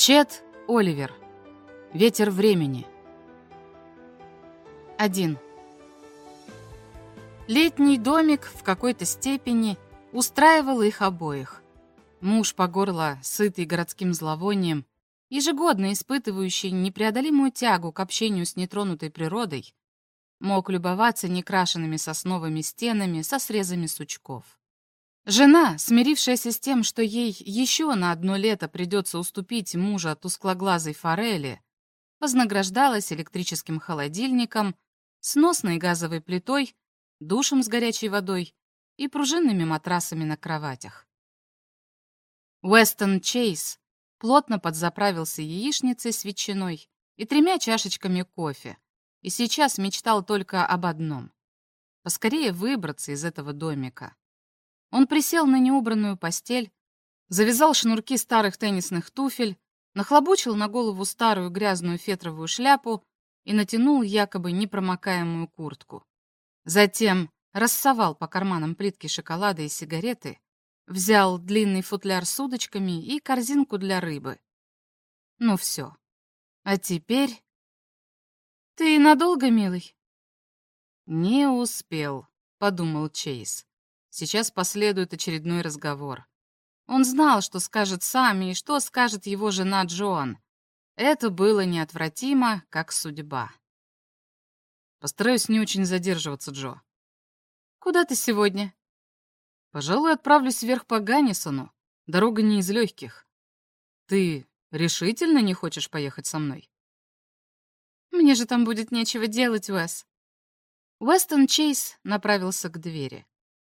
Чет Оливер. Ветер времени. 1. Летний домик в какой-то степени устраивал их обоих. Муж по горло, сытый городским зловонием, ежегодно испытывающий непреодолимую тягу к общению с нетронутой природой, мог любоваться некрашенными сосновыми стенами со срезами сучков. Жена, смирившаяся с тем, что ей еще на одно лето придется уступить мужа тусклоглазой форели, вознаграждалась электрическим холодильником, сносной газовой плитой, душем с горячей водой и пружинными матрасами на кроватях. Уэстон Чейз плотно подзаправился яичницей с ветчиной и тремя чашечками кофе, и сейчас мечтал только об одном — поскорее выбраться из этого домика. Он присел на неубранную постель, завязал шнурки старых теннисных туфель, нахлобучил на голову старую грязную фетровую шляпу и натянул якобы непромокаемую куртку. Затем рассовал по карманам плитки шоколада и сигареты, взял длинный футляр с удочками и корзинку для рыбы. Ну все. А теперь... «Ты надолго, милый?» «Не успел», — подумал Чейз. Сейчас последует очередной разговор. Он знал, что скажет сам и что скажет его жена Джоан. Это было неотвратимо, как судьба. Постараюсь не очень задерживаться, Джо. Куда ты сегодня? Пожалуй, отправлюсь вверх по Ганнисону. Дорога не из легких. Ты решительно не хочешь поехать со мной? Мне же там будет нечего делать, Уэс. Уэстон Чейз направился к двери.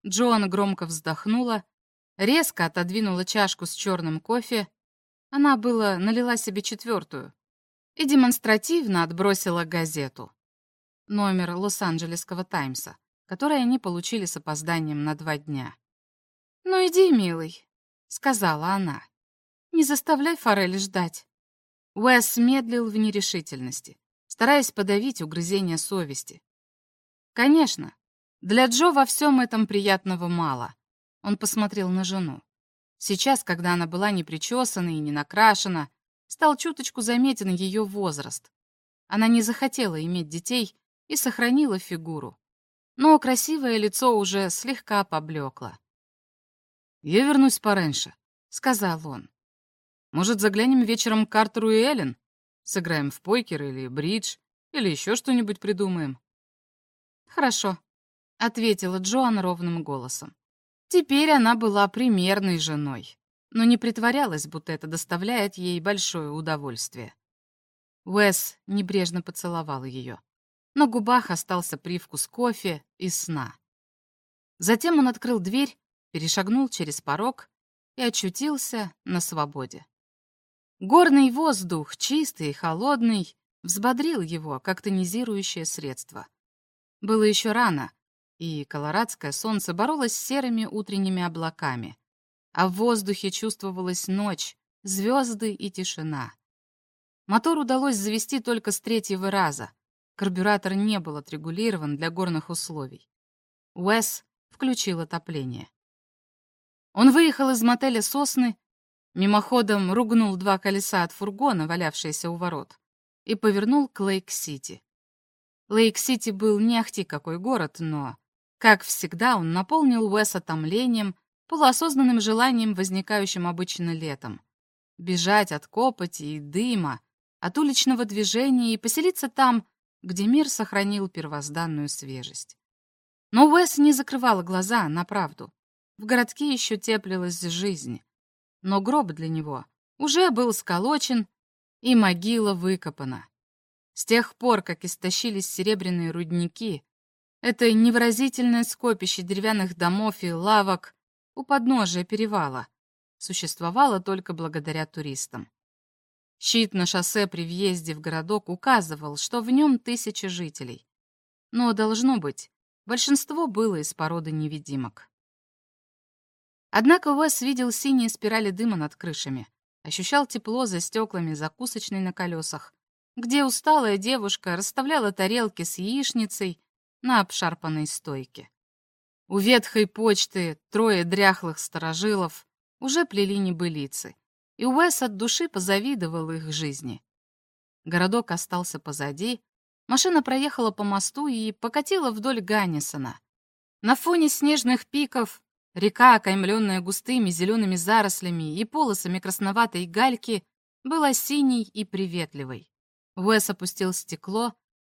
Джоан громко вздохнула, резко отодвинула чашку с черным кофе. Она было налила себе четвертую и демонстративно отбросила газету. Номер Лос-Анджелесского Таймса, который они получили с опозданием на два дня. «Ну иди, милый», — сказала она. «Не заставляй Форель ждать». Уэс медлил в нерешительности, стараясь подавить угрызение совести. Конечно, для Джо во всем этом приятного мало. Он посмотрел на жену. Сейчас, когда она была не причесана и не накрашена, стал чуточку заметен ее возраст. Она не захотела иметь детей и сохранила фигуру. Но красивое лицо уже слегка поблекло. «Я вернусь пораньше», — сказал он. «Может, заглянем вечером к Картеру и Эллен? Сыграем в покер или бридж, или еще что-нибудь придумаем?» «Хорошо», — ответила Джоан ровным голосом. Теперь она была примерной женой, но не притворялась, будто это доставляет ей большое удовольствие. Уэс небрежно поцеловал ее. На губах остался привкус кофе и сна. Затем он открыл дверь, перешагнул через порог и очутился на свободе. Горный воздух, чистый и холодный, взбодрил его, как тонизирующее средство. Было еще рано, и колорадское солнце боролось с серыми утренними облаками, а в воздухе чувствовалась ночь, звезды и тишина. Мотор удалось завести только с третьего раза. Карбюратор не был отрегулирован для горных условий. Уэс включил отопление. Он выехал из мотеля «Сосны», мимоходом ругнул два колеса от фургона, валявшиеся у ворот, и повернул к Лейк-Сити. Лейк-Сити был не ахти какой город, но как всегда, он наполнил Уэса томлением, полуосознанным желанием, возникающим обычно летом. Бежать от копоти и дыма, от уличного движения и поселиться там, где мир сохранил первозданную свежесть. Но Уэс не закрывала глаза на правду. В городке еще теплилась жизнь. Но гроб для него уже был сколочен, и могила выкопана. С тех пор, как истощились серебряные рудники, это невыразительное скопище деревянных домов и лавок у подножия перевала существовало только благодаря туристам. Щит на шоссе при въезде в городок указывал, что в нем тысячи жителей. Но, должно быть, большинство было из породы невидимок. Однако Уэс видел синие спирали дыма над крышами, ощущал тепло за стеклами закусочной на колесах, где усталая девушка расставляла тарелки с яичницей на обшарпанной стойке. У ветхой почты трое дряхлых сторожилов уже плели небылицы, и Уэс от души позавидовал их жизни. Городок остался позади, машина проехала по мосту и покатила вдоль Ганнисона. На фоне снежных пиков река, окаймленная густыми зелеными зарослями и полосами красноватой гальки, была синей и приветливой. Уэс опустил стекло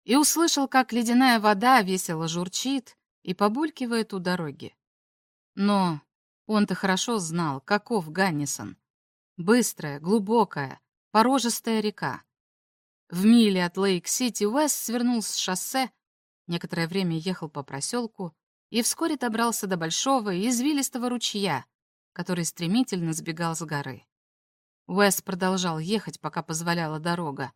и услышал, как ледяная вода весело журчит и побулькивает у дороги. Но он-то хорошо знал, каков Ганнисон. Быстрая, глубокая, порожистая река. В миле от Лейк-Сити Уэс свернул с шоссе, некоторое время ехал по проселку и вскоре добрался до большого и извилистого ручья, который стремительно сбегал с горы. Уэс продолжал ехать, пока позволяла дорога,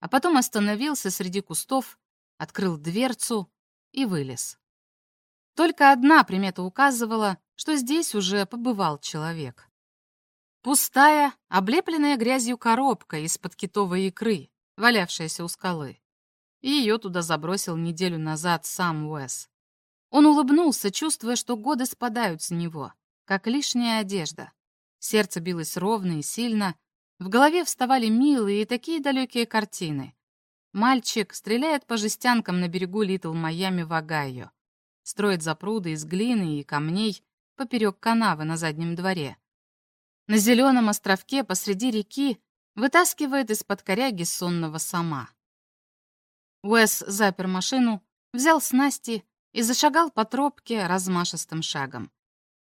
а потом остановился среди кустов, открыл дверцу и вылез. Только одна примета указывала, что здесь уже побывал человек. Пустая, облепленная грязью коробка из-под китовой икры, валявшаяся у скалы. Ее туда забросил неделю назад сам Уэс. Он улыбнулся, чувствуя, что годы спадают с него, как лишняя одежда. Сердце билось ровно и сильно, в голове вставали милые и такие далекие картины. Мальчик стреляет по жестянкам на берегу Литл Майами в Огайо строит запруды из глины и камней поперек канавы на заднем дворе. На зеленом островке посреди реки вытаскивает из-под коряги сонного сама. Уэс запер машину, взял снасти и зашагал по тропке размашистым шагом.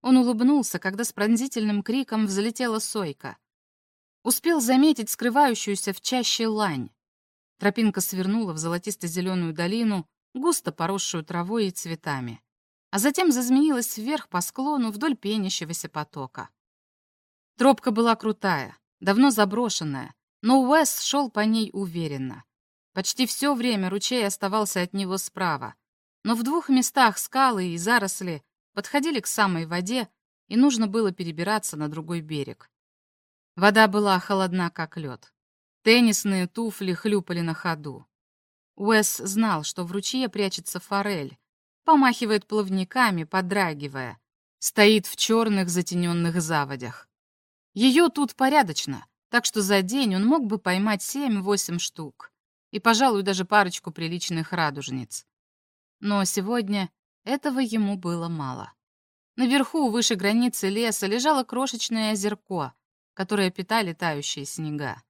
Он улыбнулся, когда с пронзительным криком взлетела сойка. Успел заметить скрывающуюся в чаще лань. Тропинка свернула в золотисто-зеленую долину, густо поросшую травой и цветами, а затем зазмеилась вверх по склону вдоль пенящегося потока. Тропка была крутая, давно заброшенная, но Уэс шел по ней уверенно. Почти все время ручей оставался от него справа, но в двух местах скалы и заросли подходили к самой воде, и нужно было перебираться на другой берег. Вода была холодна, как лед. Теннисные туфли хлюпали на ходу. Уэс знал, что в ручье прячется форель, помахивает плавниками, подрагивая, стоит в черных затененных заводях. Ее тут порядочно, так что за день он мог бы поймать семь-восемь штук и, пожалуй, даже парочку приличных радужниц. Но сегодня этого ему было мало. Наверху, выше границы леса, лежало крошечное озерко, которое питали тающие снега.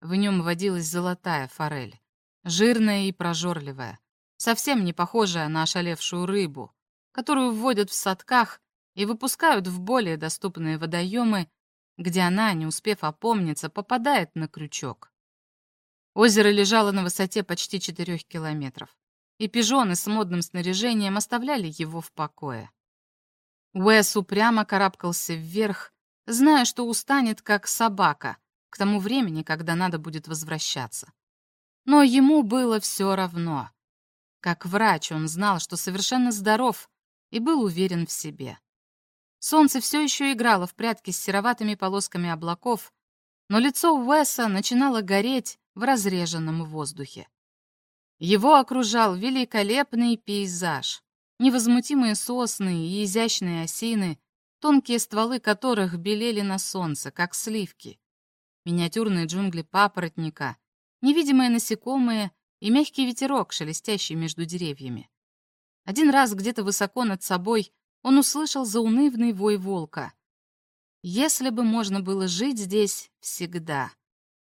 В нем водилась золотая форель жирная и прожорливая, совсем не похожая на ошалевшую рыбу, которую вводят в садках и выпускают в более доступные водоемы, где она, не успев опомниться, попадает на крючок. Озеро лежало на высоте почти четырех километров, и пижоны с модным снаряжением оставляли его в покое. Уэс упрямо карабкался вверх, зная, что устанет, как собака, к тому времени, когда надо будет возвращаться. Но ему было все равно. Как врач он знал, что совершенно здоров и был уверен в себе. Солнце все еще играло в прятки с сероватыми полосками облаков, но лицо Уэса начинало гореть в разреженном воздухе. Его окружал великолепный пейзаж. Невозмутимые сосны и изящные осины, тонкие стволы которых белели на солнце, как сливки. Миниатюрные джунгли папоротника, невидимые насекомые и мягкий ветерок, шелестящий между деревьями. Один раз где-то высоко над собой он услышал заунывный вой волка. Если бы можно было жить здесь всегда,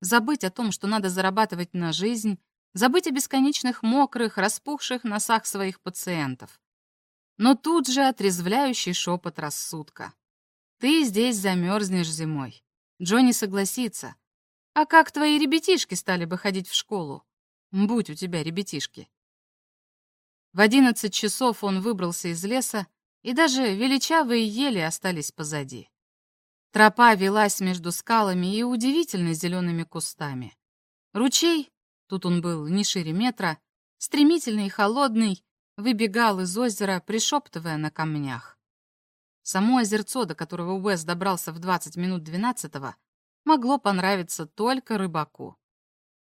забыть о том, что надо зарабатывать на жизнь, забыть о бесконечных мокрых, распухших носах своих пациентов. Но тут же отрезвляющий шепот рассудка. Ты здесь замерзнешь зимой. Джонни согласится. А как твои ребятишки стали бы ходить в школу? Будь у тебя ребятишки. В одиннадцать часов он выбрался из леса, и даже величавые ели остались позади. Тропа велась между скалами и удивительно зелеными кустами. Ручей, тут он был не шире метра, стремительный и холодный, выбегал из озера, пришептывая на камнях. Само озерцо, до которого Уэс добрался в 20 минут двенадцатого, могло понравиться только рыбаку.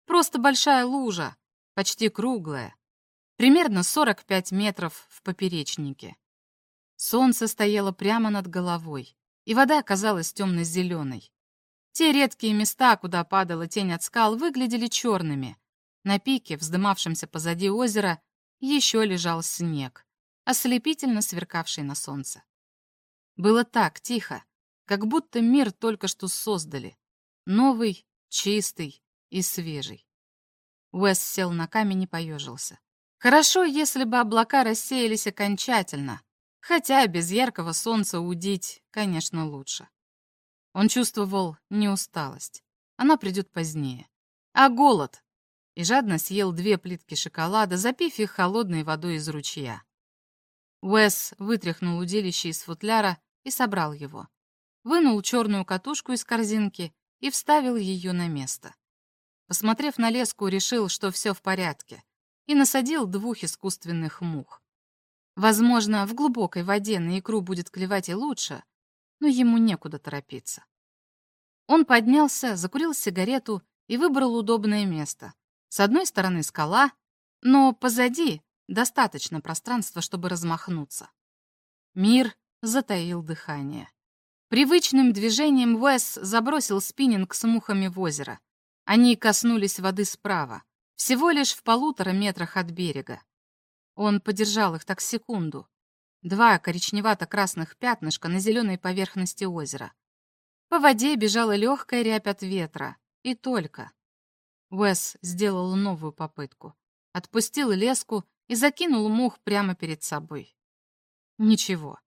Просто большая лужа, почти круглая, примерно 45 метров в поперечнике. Солнце стояло прямо над головой, и вода оказалась темно-зеленой. Те редкие места, куда падала тень от скал, выглядели черными. На пике, вздымавшемся позади озера, еще лежал снег, ослепительно сверкавший на солнце. Было так тихо, как будто мир только что создали. Новый, чистый и свежий. Уэс сел на камень и поежился. Хорошо, если бы облака рассеялись окончательно, хотя без яркого солнца удить, конечно, лучше. Он чувствовал не усталость, она придет позднее, а голод, и жадно съел две плитки шоколада, запив их холодной водой из ручья. Уэс вытряхнул удилище из футляра и собрал его. Вынул черную катушку из корзинки и вставил ее на место. Посмотрев на леску, решил, что все в порядке, и насадил двух искусственных мух. Возможно, в глубокой воде на икру будет клевать и лучше, но ему некуда торопиться. Он поднялся, закурил сигарету и выбрал удобное место. С одной стороны скала, но позади достаточно пространства, чтобы размахнуться. Мир затаил дыхание. Привычным движением Уэс забросил спиннинг с мухами в озеро. Они коснулись воды справа, всего лишь в полутора метрах от берега. Он подержал их так секунду. Два коричневато-красных пятнышка на зеленой поверхности озера. По воде бежала легкая рябь от ветра. И только. Уэс сделал новую попытку. Отпустил леску и закинул мух прямо перед собой. Ничего.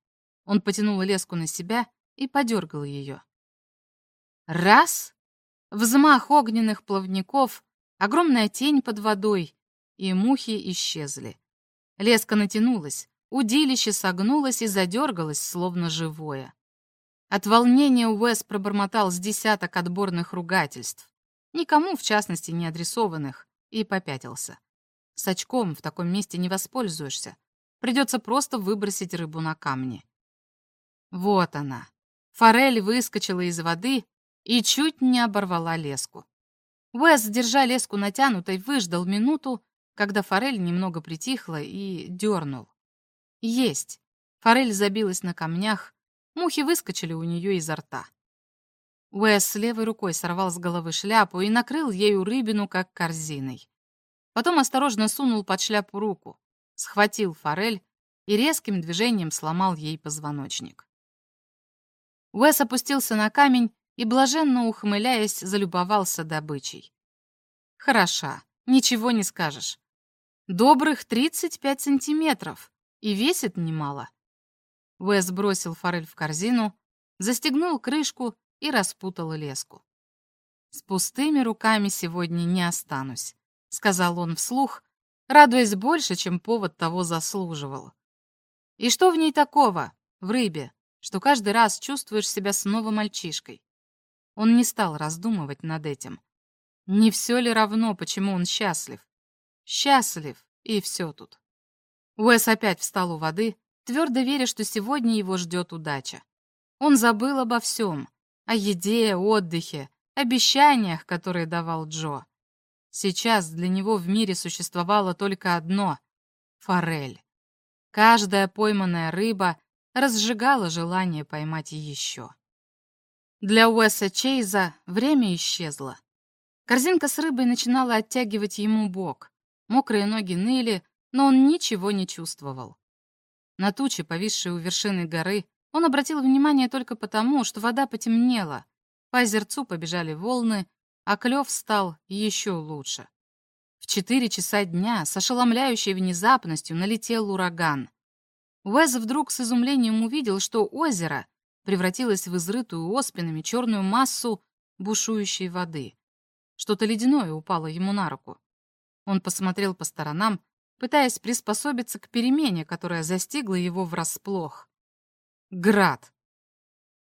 Он потянул леску на себя и подергал ее. Раз! Взмах огненных плавников, огромная тень под водой, и мухи исчезли. Леска натянулась, удилище согнулось и задергалось, словно живое. От волнения Уэс пробормотал с десяток отборных ругательств, никому, в частности, не адресованных, и попятился. С очком в таком месте не воспользуешься. Придется просто выбросить рыбу на камни. Вот она, Форель выскочила из воды и чуть не оборвала леску. Уэс, держа леску натянутой, выждал минуту, когда форель немного притихла и дернул. Есть. Форель забилась на камнях, мухи выскочили у нее изо рта. Уэс левой рукой сорвал с головы шляпу и накрыл ею рыбину, как корзиной. Потом осторожно сунул под шляпу руку, схватил форель и резким движением сломал ей позвоночник. Уэс опустился на камень и, блаженно ухмыляясь, залюбовался добычей. Хороша, ничего не скажешь. Добрых 35 сантиметров и весит немало. Уэс бросил форель в корзину, застегнул крышку и распутал леску. «С пустыми руками сегодня не останусь», — сказал он вслух, радуясь больше, чем повод того заслуживал. «И что в ней такого, в рыбе?» что каждый раз чувствуешь себя снова мальчишкой. Он не стал раздумывать над этим. Не все ли равно, почему он счастлив? Счастлив, и все тут. Уэс опять встал у воды, твердо веря, что сегодня его ждет удача. Он забыл обо всем. О еде, отдыхе, обещаниях, которые давал Джо. Сейчас для него в мире существовало только одно — форель. Каждая пойманная рыба разжигало желание поймать еще. Для Уэса Чейза время исчезло. Корзинка с рыбой начинала оттягивать ему бок. Мокрые ноги ныли, но он ничего не чувствовал. На тучи, повисшие у вершины горы, он обратил внимание только потому, что вода потемнела, по озерцу побежали волны, а клев стал еще лучше. В четыре часа дня с ошеломляющей внезапностью налетел ураган. Уэз вдруг с изумлением увидел, что озеро превратилось в изрытую оспинами черную массу бушующей воды. Что-то ледяное упало ему на руку. Он посмотрел по сторонам, пытаясь приспособиться к перемене, которая застигла его врасплох. Град.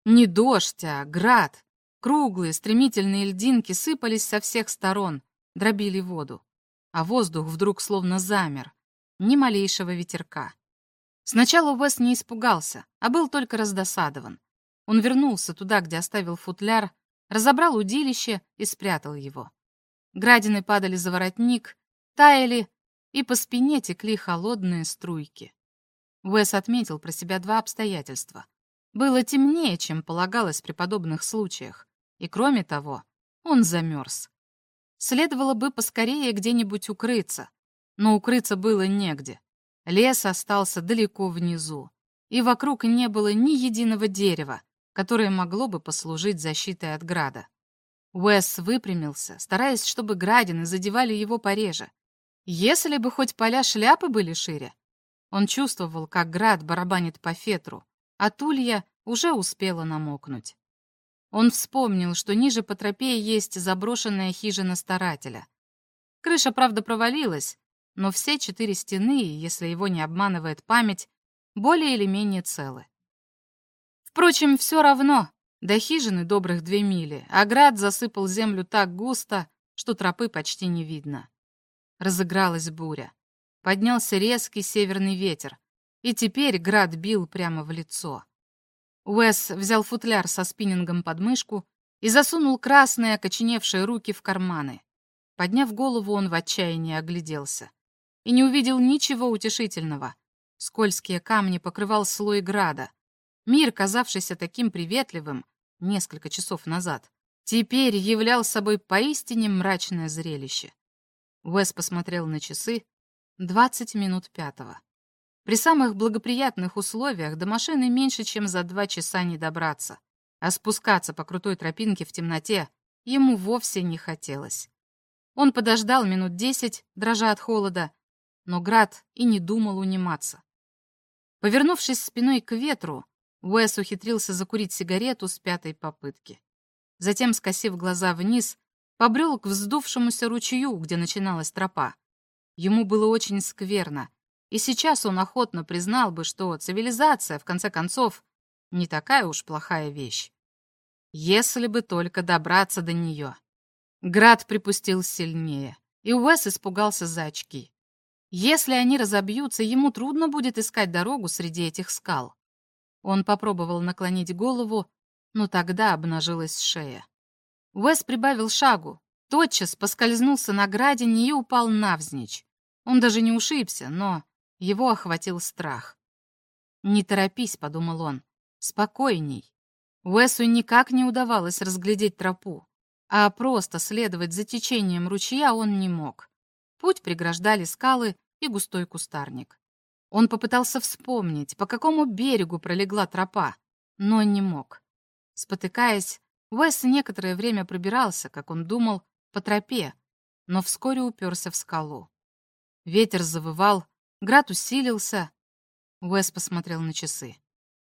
Не дождь, а град. Круглые, стремительные льдинки сыпались со всех сторон, дробили воду. А воздух вдруг словно замер. Ни малейшего ветерка. Сначала Уэс не испугался, а был только раздосадован. Он вернулся туда, где оставил футляр, разобрал удилище и спрятал его. Градины падали за воротник, таяли, и по спине текли холодные струйки. Уэс отметил про себя два обстоятельства. Было темнее, чем полагалось при подобных случаях, И кроме того, он замерз. Следовало бы поскорее где-нибудь укрыться, но укрыться было негде. Лес остался далеко внизу, и вокруг не было ни единого дерева, которое могло бы послужить защитой от града. Уэс выпрямился, стараясь, чтобы градины задевали его пореже. Если бы хоть поля шляпы были шире. Он чувствовал, как град барабанит по фетру, а тулья уже успела намокнуть. Он вспомнил, что ниже по тропе есть заброшенная хижина старателя. Крыша, правда, провалилась, но все четыре стены, если его не обманывает память, более или менее целы. Впрочем, все равно, до хижины добрых две мили, а град засыпал землю так густо, что тропы почти не видно. Разыгралась буря. Поднялся резкий северный ветер, и теперь град бил прямо в лицо. Уэс взял футляр со спиннингом под мышку и засунул красные окоченевшие руки в карманы. Подняв голову, он в отчаянии огляделся. И не увидел ничего утешительного. Скользкие камни покрывал слой града. Мир, казавшийся таким приветливым несколько часов назад, теперь являл собой поистине мрачное зрелище. Уэс посмотрел на часы. Двадцать минут пятого. При самых благоприятных условиях до машины меньше, чем за два часа не добраться, а спускаться по крутой тропинке в темноте ему вовсе не хотелось. Он подождал минут десять, дрожа от холода, но Град и не думал униматься. Повернувшись спиной к ветру, Уэс ухитрился закурить сигарету с пятой попытки. Затем, скосив глаза вниз, побрел к вздувшемуся ручью, где начиналась тропа. Ему было очень скверно, и сейчас он охотно признал бы, что цивилизация, в конце концов, не такая уж плохая вещь. Если бы только добраться до нее. Град припустил сильнее, и Уэс испугался за очки. Если они разобьются, ему трудно будет искать дорогу среди этих скал. Он попробовал наклонить голову, но тогда обнажилась шея. Уэс прибавил шагу, тотчас поскользнулся на градине и упал навзничь. Он даже не ушибся, но его охватил страх. «Не торопись», — подумал он, — «спокойней». Уэсу никак не удавалось разглядеть тропу, а просто следовать за течением ручья он не мог. Путь преграждали скалы и густой кустарник. Он попытался вспомнить, по какому берегу пролегла тропа, но не мог. Спотыкаясь, Уэс некоторое время пробирался, как он думал, по тропе, но вскоре уперся в скалу. Ветер завывал, Град усилился. Уэс посмотрел на часы.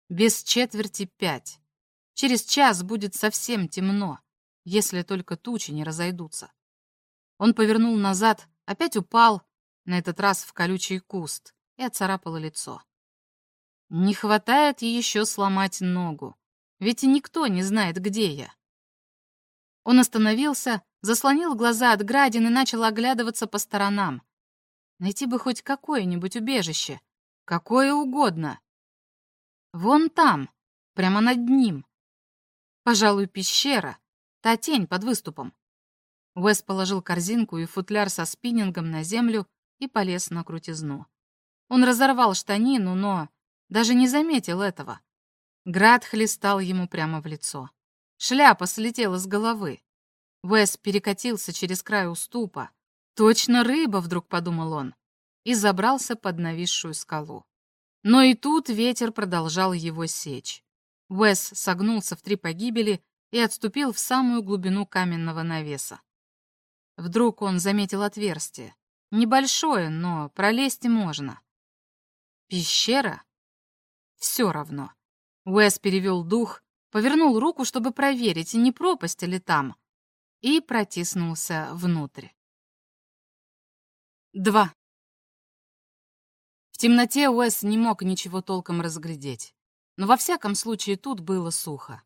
Без четверти пять. Через час будет совсем темно, если только тучи не разойдутся. Он повернул назад, опять упал, на этот раз в колючий куст, и отцарапало лицо. Не хватает еще сломать ногу, ведь никто не знает, где я. Он остановился, заслонил глаза от градин и начал оглядываться по сторонам. Найти бы хоть какое-нибудь убежище. Какое угодно. Вон там, прямо над ним. Пожалуй, пещера. Та тень под выступом. Уэс положил корзинку и футляр со спиннингом на землю и полез на крутизну. Он разорвал штанину, но даже не заметил этого. Град хлестал ему прямо в лицо. Шляпа слетела с головы. Уэс перекатился через край уступа, Точно рыба, вдруг подумал он, и забрался под нависшую скалу. Но и тут ветер продолжал его сечь. Уэс согнулся в три погибели и отступил в самую глубину каменного навеса. Вдруг он заметил отверстие. Небольшое, но пролезть можно. Пещера? Все равно. Уэс перевел дух, повернул руку, чтобы проверить, не пропасть ли там, и протиснулся внутрь. 2. В темноте Уэс не мог ничего толком разглядеть. Но во всяком случае тут было сухо.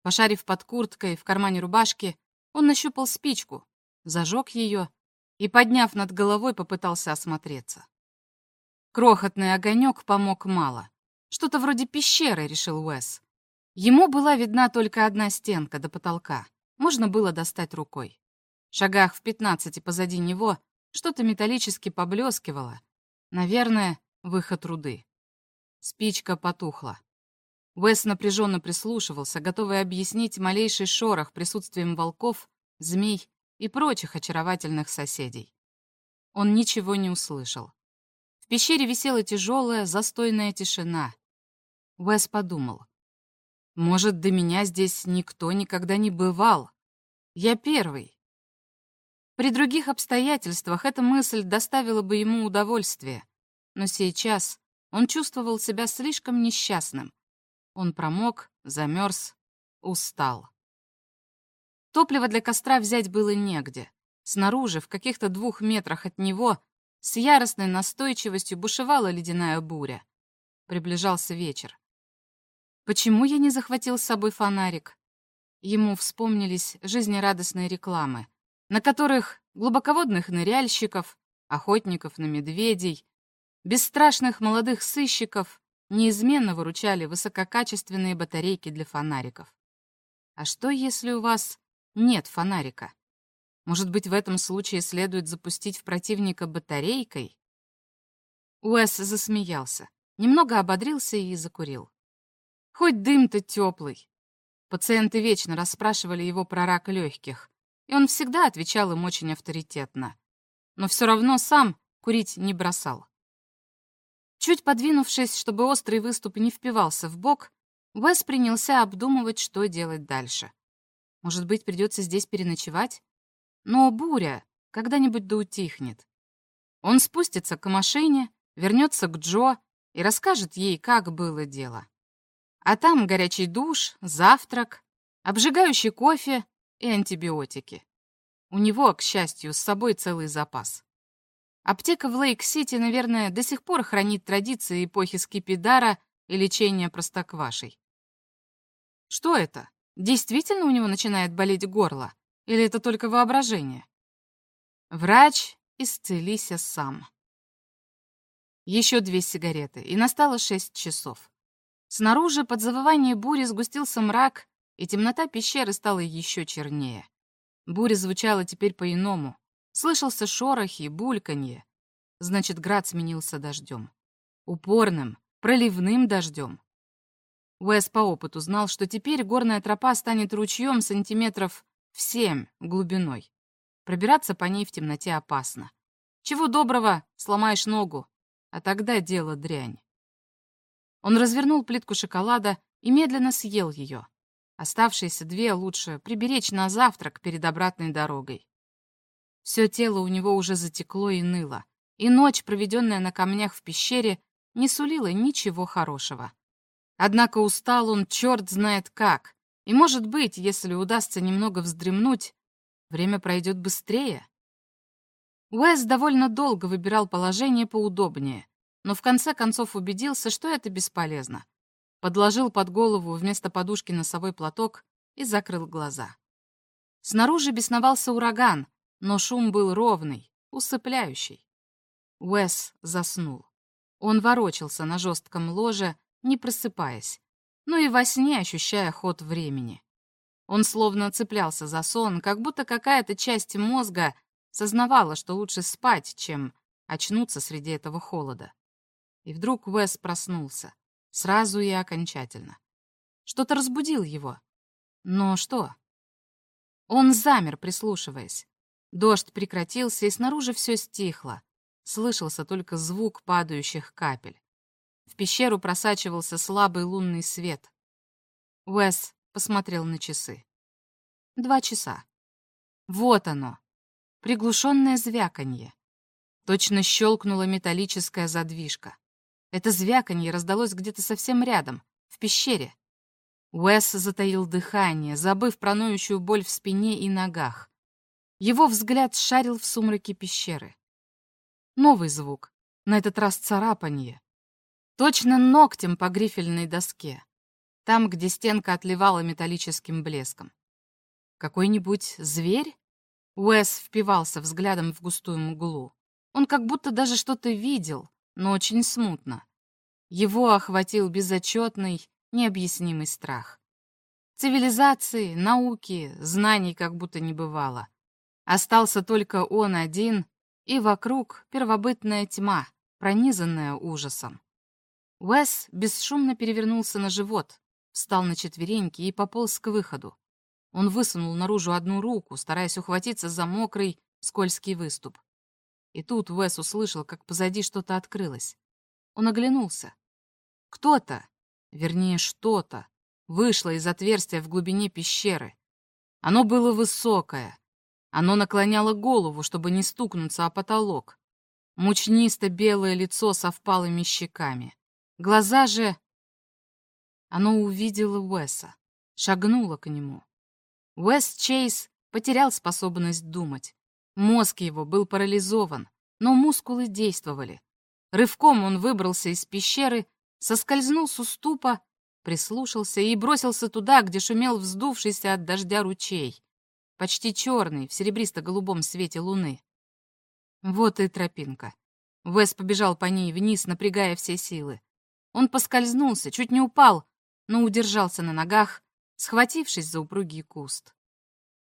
Пошарив под курткой в кармане рубашки, он нащупал спичку, зажег ее и, подняв над головой, попытался осмотреться. Крохотный огонек помог мало. Что-то вроде пещеры, решил Уэс. Ему была видна только одна стенка до потолка. Можно было достать рукой. В шагах в пятнадцати позади него что-то металлически поблескивало. Наверное, выход руды. Спичка потухла. Уэс напряженно прислушивался, готовый объяснить малейший шорох присутствием волков, змей и прочих очаровательных соседей. Он ничего не услышал. В пещере висела тяжелая, застойная тишина. Уэс подумал. Может, до меня здесь никто никогда не бывал. Я первый. При других обстоятельствах эта мысль доставила бы ему удовольствие, но сейчас он чувствовал себя слишком несчастным. Он промок, замерз, устал. Топлива для костра взять было негде. Снаружи, в каких-то двух метрах от него, с яростной настойчивостью бушевала ледяная буря. Приближался вечер. Почему я не захватил с собой фонарик? Ему вспомнились жизнерадостные рекламы, на которых глубоководных ныряльщиков, охотников на медведей, бесстрашных молодых сыщиков неизменно выручали высококачественные батарейки для фонариков. А что, если у вас нет фонарика? Может быть, в этом случае следует запустить в противника батарейкой? Уэс засмеялся, немного ободрился и закурил. Хоть дым-то теплый. Пациенты вечно расспрашивали его про рак легких, и он всегда отвечал им очень авторитетно. Но все равно сам курить не бросал. Чуть подвинувшись, чтобы острый выступ не впивался в бок, Уэс принялся обдумывать, что делать дальше. Может быть, придется здесь переночевать? Но буря когда-нибудь да утихнет. Он спустится к машине, вернется к Джо и расскажет ей, как было дело. А там горячий душ, завтрак, обжигающий кофе и антибиотики. У него, к счастью, с собой целый запас. Аптека в Лейк-Сити, наверное, до сих пор хранит традиции эпохи скипидара и лечения простоквашей. Что это? Действительно у него начинает болеть горло? Или это только воображение? Врач, исцелися сам. Еще две сигареты, и настало шесть часов. Снаружи под завывание бури сгустился мрак, и темнота пещеры стала еще чернее. Буря звучала теперь по-иному. Слышался шорох и бульканье. Значит, град сменился дождем. Упорным, проливным дождем. Уэс по опыту знал, что теперь горная тропа станет ручьем сантиметров в семь глубиной. Пробираться по ней в темноте опасно. Чего доброго, сломаешь ногу, а тогда дело дрянь. Он развернул плитку шоколада и медленно съел ее. Оставшиеся две лучше приберечь на завтрак перед обратной дорогой. Все тело у него уже затекло и ныло, и ночь, проведенная на камнях в пещере, не сулила ничего хорошего. Однако устал он черт знает как, и, может быть, если удастся немного вздремнуть, время пройдет быстрее. Уэс довольно долго выбирал положение поудобнее, но в конце концов убедился, что это бесполезно. Подложил под голову вместо подушки носовой платок и закрыл глаза. Снаружи бесновался ураган, но шум был ровный, усыпляющий. Уэс заснул. Он ворочался на жестком ложе, не просыпаясь но и во сне ощущая ход времени. Он словно цеплялся за сон, как будто какая-то часть мозга сознавала, что лучше спать, чем очнуться среди этого холода. И вдруг Уэс проснулся, сразу и окончательно. Что-то разбудил его. Но что? Он замер, прислушиваясь. Дождь прекратился, и снаружи все стихло. Слышался только звук падающих капель. В пещеру просачивался слабый лунный свет. Уэс посмотрел на часы. Два часа. Вот оно. Приглушенное звяканье. Точно щелкнула металлическая задвижка. Это звяканье раздалось где-то совсем рядом, в пещере. Уэс затаил дыхание, забыв про ноющую боль в спине и ногах. Его взгляд шарил в сумраке пещеры. Новый звук, на этот раз царапанье. Точно ногтем по грифельной доске. Там, где стенка отливала металлическим блеском. Какой-нибудь зверь? Уэс впивался взглядом в густую мглу. Он как будто даже что-то видел, но очень смутно. Его охватил безотчетный, необъяснимый страх. Цивилизации, науки, знаний как будто не бывало. Остался только он один, и вокруг первобытная тьма, пронизанная ужасом. Уэс бесшумно перевернулся на живот, встал на четвереньки и пополз к выходу. Он высунул наружу одну руку, стараясь ухватиться за мокрый, скользкий выступ. И тут Уэс услышал, как позади что-то открылось. Он оглянулся. Кто-то, вернее, что-то, вышло из отверстия в глубине пещеры. Оно было высокое. Оно наклоняло голову, чтобы не стукнуться о потолок. Мучнисто-белое лицо со впалыми щеками. Глаза же... Оно увидело Уэса, шагнуло к нему. Уэс Чейз потерял способность думать. Мозг его был парализован, но мускулы действовали. Рывком он выбрался из пещеры, соскользнул с уступа, прислушался и бросился туда, где шумел вздувшийся от дождя ручей, почти черный, в серебристо-голубом свете луны. Вот и тропинка. Вес побежал по ней вниз, напрягая все силы. Он поскользнулся, чуть не упал, но удержался на ногах, схватившись за упругий куст.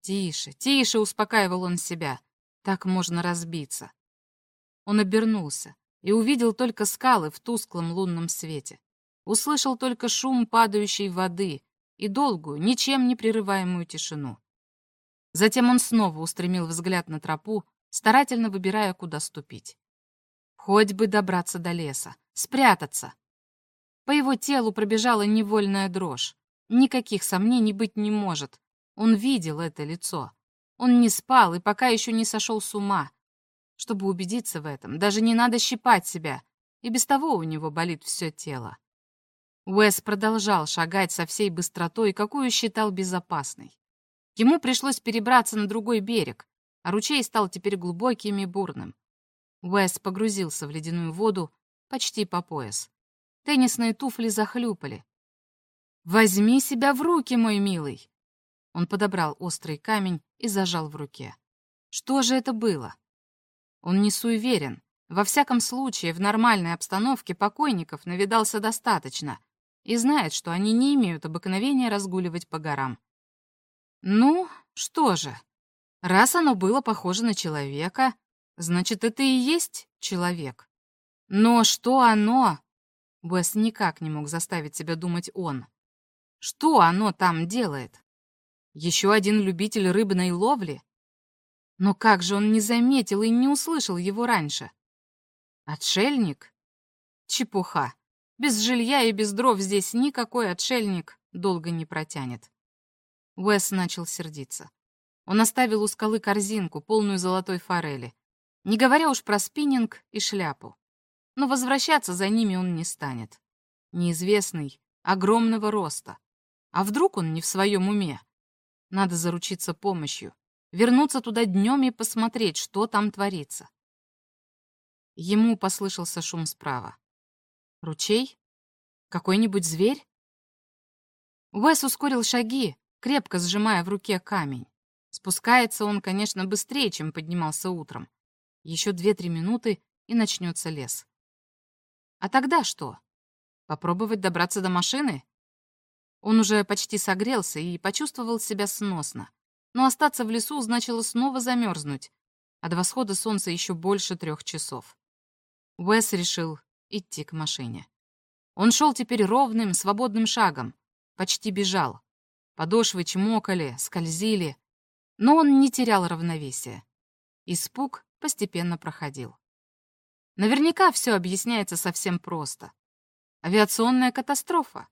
«Тише, тише!» — успокаивал он себя. «Так можно разбиться». Он обернулся и увидел только скалы в тусклом лунном свете. Услышал только шум падающей воды и долгую, ничем не прерываемую тишину. Затем он снова устремил взгляд на тропу, старательно выбирая, куда ступить. Хоть бы добраться до леса, спрятаться. По его телу пробежала невольная дрожь. Никаких сомнений быть не может. Он видел это лицо. Он не спал и пока еще не сошел с ума. Чтобы убедиться в этом, даже не надо щипать себя, и без того у него болит все тело. Уэс продолжал шагать со всей быстротой, какую считал безопасной. Ему пришлось перебраться на другой берег, а ручей стал теперь глубоким и бурным. Уэс погрузился в ледяную воду почти по пояс. Теннисные туфли захлюпали. «Возьми себя в руки, мой милый!» Он подобрал острый камень и зажал в руке. Что же это было? Он не суеверен. Во всяком случае, в нормальной обстановке покойников навидался достаточно и знает, что они не имеют обыкновения разгуливать по горам. Ну, что же, раз оно было похоже на человека, значит, это и есть человек. Но что оно, Бесс никак не мог заставить себя думать он. Что оно там делает? Еще один любитель рыбной ловли? Но как же он не заметил и не услышал его раньше? Отшельник? Чепуха. Без жилья и без дров здесь никакой отшельник долго не протянет. Уэс начал сердиться. Он оставил у скалы корзинку, полную золотой форели, не говоря уж про спиннинг и шляпу но возвращаться за ними он не станет. Неизвестный, огромного роста. А вдруг он не в своем уме? Надо заручиться помощью, вернуться туда днем и посмотреть, что там творится. Ему послышался шум справа. Ручей? Какой-нибудь зверь? Уэс ускорил шаги, крепко сжимая в руке камень. Спускается он, конечно, быстрее, чем поднимался утром. Еще две-три минуты, и начнется лес. А тогда что? Попробовать добраться до машины? Он уже почти согрелся и почувствовал себя сносно. Но остаться в лесу значило снова замерзнуть, а до восхода солнца еще больше трех часов. Уэс решил идти к машине. Он шел теперь ровным, свободным шагом, почти бежал. Подошвы чмокали, скользили, но он не терял равновесия. Испуг постепенно проходил. Наверняка все объясняется совсем просто. Авиационная катастрофа.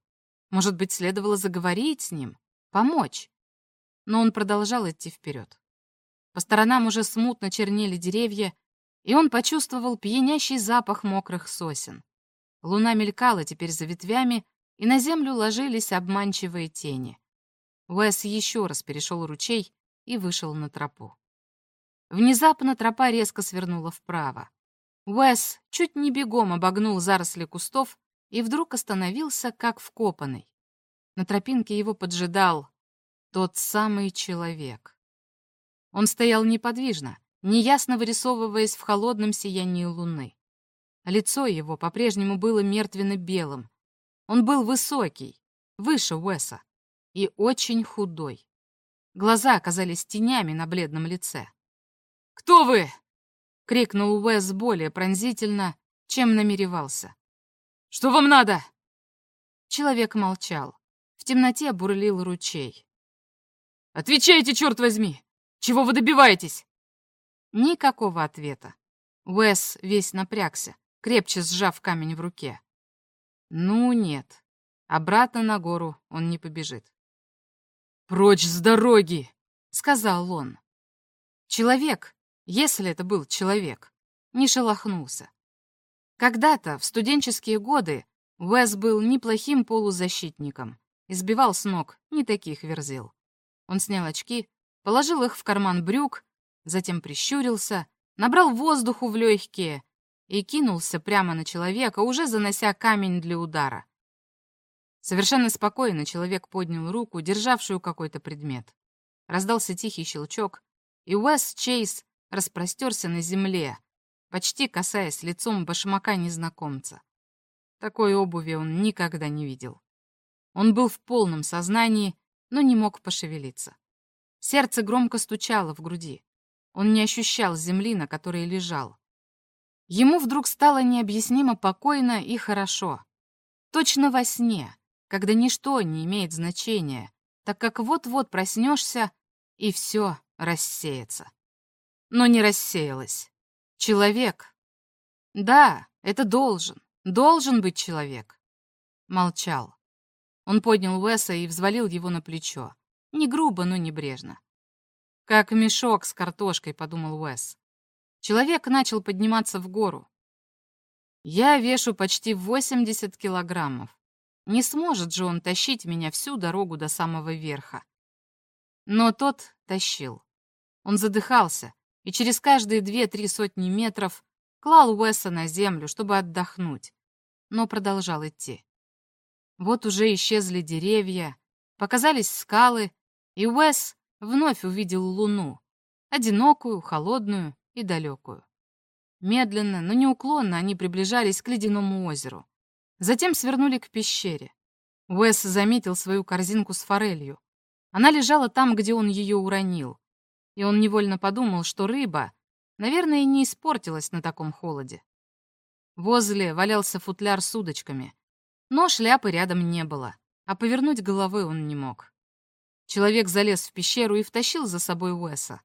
Может быть, следовало заговорить с ним, помочь. Но он продолжал идти вперед. По сторонам уже смутно чернели деревья, и он почувствовал пьянящий запах мокрых сосен. Луна мелькала теперь за ветвями, и на землю ложились обманчивые тени. Уэс еще раз перешел ручей и вышел на тропу. Внезапно тропа резко свернула вправо. Уэс чуть не бегом обогнул заросли кустов и вдруг остановился, как вкопанный. На тропинке его поджидал тот самый человек. Он стоял неподвижно, неясно вырисовываясь в холодном сиянии луны. Лицо его по-прежнему было мертвенно-белым. Он был высокий, выше Уэса, и очень худой. Глаза оказались тенями на бледном лице. «Кто вы?» — крикнул Уэс более пронзительно, чем намеревался. «Что вам надо?» Человек молчал. В темноте бурлил ручей. «Отвечайте, черт возьми! Чего вы добиваетесь?» Никакого ответа. Уэс весь напрягся, крепче сжав камень в руке. Ну нет, обратно на гору он не побежит. «Прочь с дороги!» — сказал он. Человек, если это был человек, не шелохнулся. Когда-то, в студенческие годы, Уэс был неплохим полузащитником, избивал с ног не таких верзил. Он снял очки, положил их в карман брюк, затем прищурился, набрал воздуху в легкие и кинулся прямо на человека, уже занося камень для удара. Совершенно спокойно человек поднял руку, державшую какой-то предмет. Раздался тихий щелчок, и Уэс Чейз распростерся на земле, почти касаясь лицом башмака незнакомца. Такой обуви он никогда не видел. Он был в полном сознании, но не мог пошевелиться. Сердце громко стучало в груди. Он не ощущал земли, на которой лежал. Ему вдруг стало необъяснимо покойно и хорошо. Точно во сне, когда ничто не имеет значения, так как вот-вот проснешься, и все рассеется. Но не рассеялось. Человек. Да, это должен, должен быть человек. Молчал. Он поднял Уэса и взвалил его на плечо. Не грубо, но небрежно. «Как мешок с картошкой», — подумал Уэс. Человек начал подниматься в гору. «Я вешу почти 80 килограммов. Не сможет же он тащить меня всю дорогу до самого верха. Но тот тащил. Он задыхался и через каждые две-три сотни метров клал Уэса на землю, чтобы отдохнуть, но продолжал идти. Вот уже исчезли деревья, показались скалы, и Уэс вновь увидел луну, одинокую, холодную и далекую. Медленно, но неуклонно они приближались к ледяному озеру. Затем свернули к пещере. Уэс заметил свою корзинку с форелью. Она лежала там, где он ее уронил. И он невольно подумал, что рыба, наверное, не испортилась на таком холоде. Возле валялся футляр с удочками. Но шляпы рядом не было, а повернуть головой он не мог. Человек залез в пещеру и втащил за собой Уэса.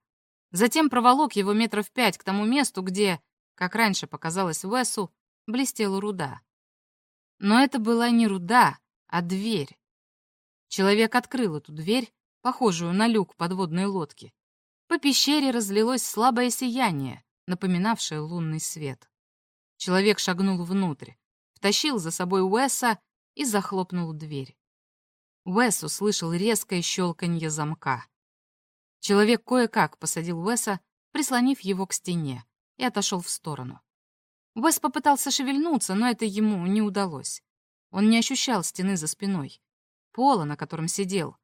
Затем проволок его метров пять к тому месту, где, как раньше показалось Уэсу, блестела руда. Но это была не руда, а дверь. Человек открыл эту дверь, похожую на люк подводной лодки. По пещере разлилось слабое сияние, напоминавшее лунный свет. Человек шагнул внутрь, втащил за собой Уэса и захлопнул дверь. Уэс услышал резкое щелканье замка. Человек кое-как посадил Уэса, прислонив его к стене, и отошел в сторону. Уэс попытался шевельнуться, но это ему не удалось. Он не ощущал стены за спиной, пола, на котором сидел.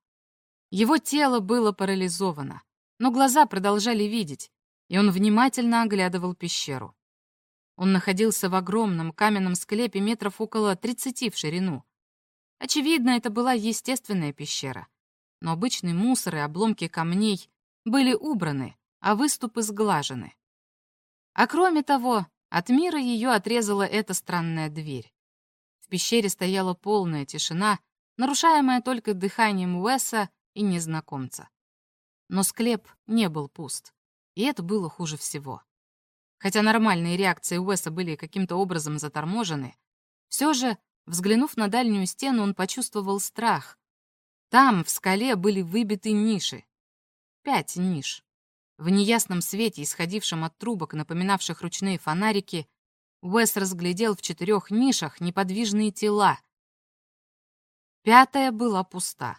Его тело было парализовано, но глаза продолжали видеть, и он внимательно оглядывал пещеру. Он находился в огромном каменном склепе метров около 30 в ширину. Очевидно, это была естественная пещера, но обычный мусор и обломки камней были убраны, а выступы сглажены. А кроме того, от мира ее отрезала эта странная дверь. В пещере стояла полная тишина, нарушаемая только дыханием Уэса и незнакомца. Но склеп не был пуст, и это было хуже всего. Хотя нормальные реакции Уэса были каким-то образом заторможены, все же, взглянув на дальнюю стену, он почувствовал страх. Там, в скале, были выбиты ниши. Пять ниш. В неясном свете, исходившем от трубок, напоминавших ручные фонарики, Уэс разглядел в четырех нишах неподвижные тела. Пятая была пуста,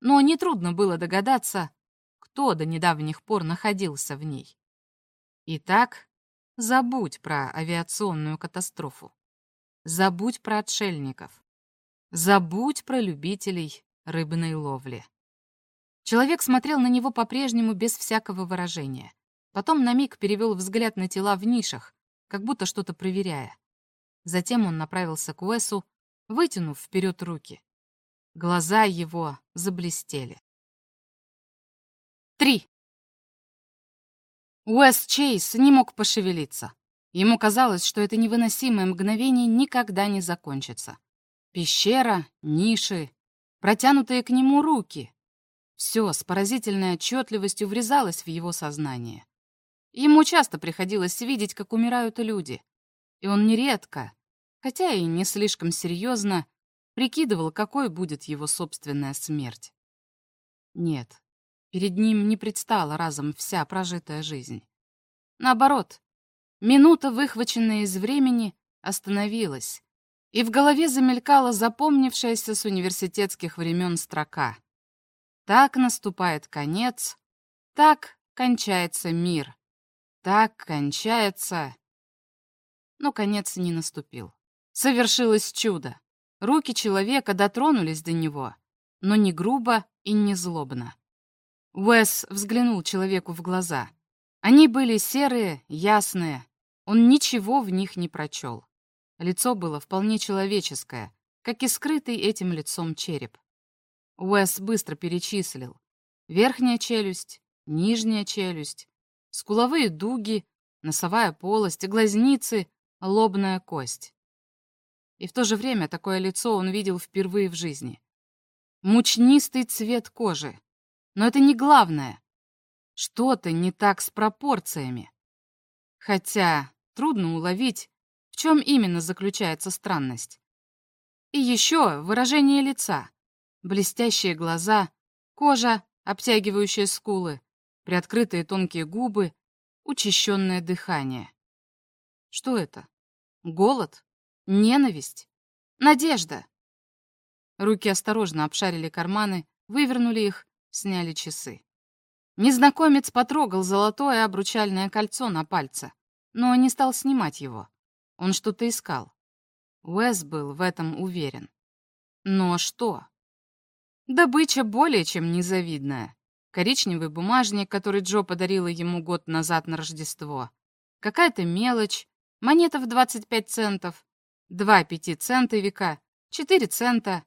но нетрудно было догадаться, кто до недавних пор находился в ней. Итак, забудь про авиационную катастрофу. Забудь про отшельников. Забудь про любителей рыбной ловли. Человек смотрел на него по-прежнему без всякого выражения. Потом на миг перевел взгляд на тела в нишах, как будто что-то проверяя. Затем он направился к Уэсу, вытянув вперед руки. Глаза его заблестели. Три. Уэс Чейз не мог пошевелиться. Ему казалось, что это невыносимое мгновение никогда не закончится. Пещера, ниши, протянутые к нему руки. Все с поразительной отчетливостью врезалось в его сознание. Ему часто приходилось видеть, как умирают люди, и он нередко, хотя и не слишком серьезно, прикидывал, какой будет его собственная смерть. Нет, перед ним не предстала разом вся прожитая жизнь. Наоборот, минута, выхваченная из времени, остановилась, и в голове замелькала запомнившаяся с университетских времен строка. Так наступает конец, так кончается мир, так кончается... Но конец не наступил. Совершилось чудо. Руки человека дотронулись до него, но не грубо и не злобно. Уэс взглянул человеку в глаза. Они были серые, ясные. Он ничего в них не прочел. Лицо было вполне человеческое, как и скрытый этим лицом череп. Уэс быстро перечислил. Верхняя челюсть, нижняя челюсть, скуловые дуги, носовая полость, глазницы, лобная кость. И в то же время такое лицо он видел впервые в жизни. Мучнистый цвет кожи. Но это не главное. Что-то не так с пропорциями. Хотя трудно уловить, в чем именно заключается странность. И еще выражение лица. Блестящие глаза, кожа, обтягивающая скулы, приоткрытые тонкие губы, учащенное дыхание. Что это? Голод? Ненависть? Надежда? Руки осторожно обшарили карманы, вывернули их, сняли часы. Незнакомец потрогал золотое обручальное кольцо на пальце, но не стал снимать его. Он что-то искал. Уэс был в этом уверен. Но что? Добыча более чем незавидная. Коричневый бумажник, который Джо подарила ему год назад на Рождество. Какая-то мелочь, монета в 25 центов, Два пятицентовика, четыре цента,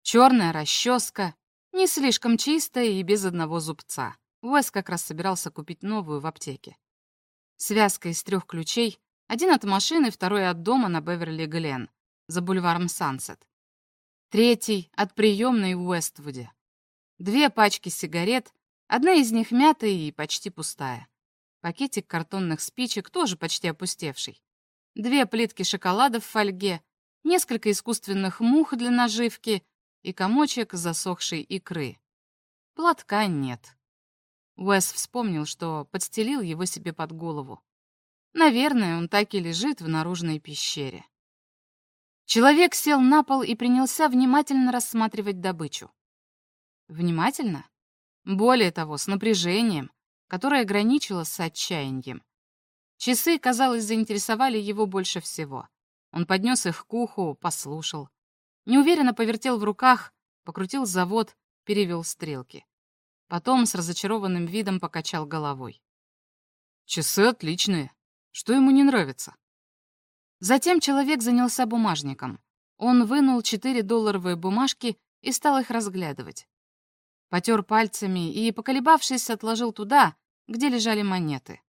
черная расческа, не слишком чистая и без одного зубца. Уэс как раз собирался купить новую в аптеке. Связка из трех ключей, один от машины, второй от дома на Беверли-Глен, за бульваром Сансет. Третий от приемной в Уэствуде. Две пачки сигарет, одна из них мятая и почти пустая. Пакетик картонных спичек, тоже почти опустевший две плитки шоколада в фольге, несколько искусственных мух для наживки и комочек засохшей икры. Платка нет. Уэс вспомнил, что подстелил его себе под голову. Наверное, он так и лежит в наружной пещере. Человек сел на пол и принялся внимательно рассматривать добычу. Внимательно? Более того, с напряжением, которое граничило с отчаянием. Часы, казалось, заинтересовали его больше всего. Он поднес их к уху, послушал. Неуверенно повертел в руках, покрутил завод, перевел стрелки. Потом с разочарованным видом покачал головой. «Часы отличные. Что ему не нравится?» Затем человек занялся бумажником. Он вынул четыре долларовые бумажки и стал их разглядывать. Потер пальцами и, поколебавшись, отложил туда, где лежали монеты.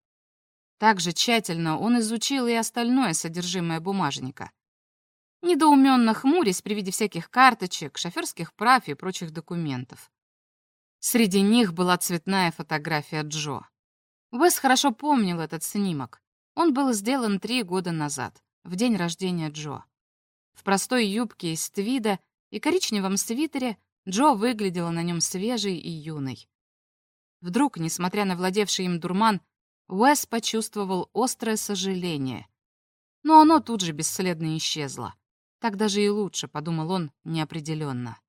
Также тщательно он изучил и остальное содержимое бумажника. Недоуменно хмурясь при виде всяких карточек, шоферских прав и прочих документов. Среди них была цветная фотография Джо. Уэс хорошо помнил этот снимок. Он был сделан три года назад, в день рождения Джо. В простой юбке из твида и коричневом свитере Джо выглядела на нем свежей и юной. Вдруг, несмотря на владевший им дурман, Уэс почувствовал острое сожаление. Но оно тут же бесследно исчезло. Так даже и лучше, подумал он неопределенно.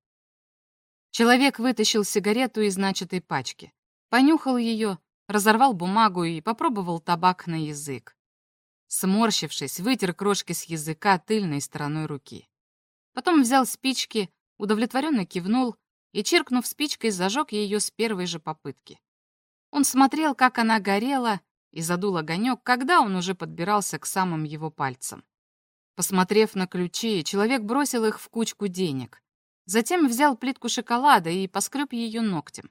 Человек вытащил сигарету из начатой пачки, понюхал ее, разорвал бумагу и попробовал табак на язык. Сморщившись, вытер крошки с языка тыльной стороной руки. Потом взял спички, удовлетворенно кивнул и, чиркнув спичкой, зажег ее с первой же попытки. Он смотрел, как она горела, и задул огонек, когда он уже подбирался к самым его пальцам. Посмотрев на ключи, человек бросил их в кучку денег. Затем взял плитку шоколада и поскреб ее ногтем.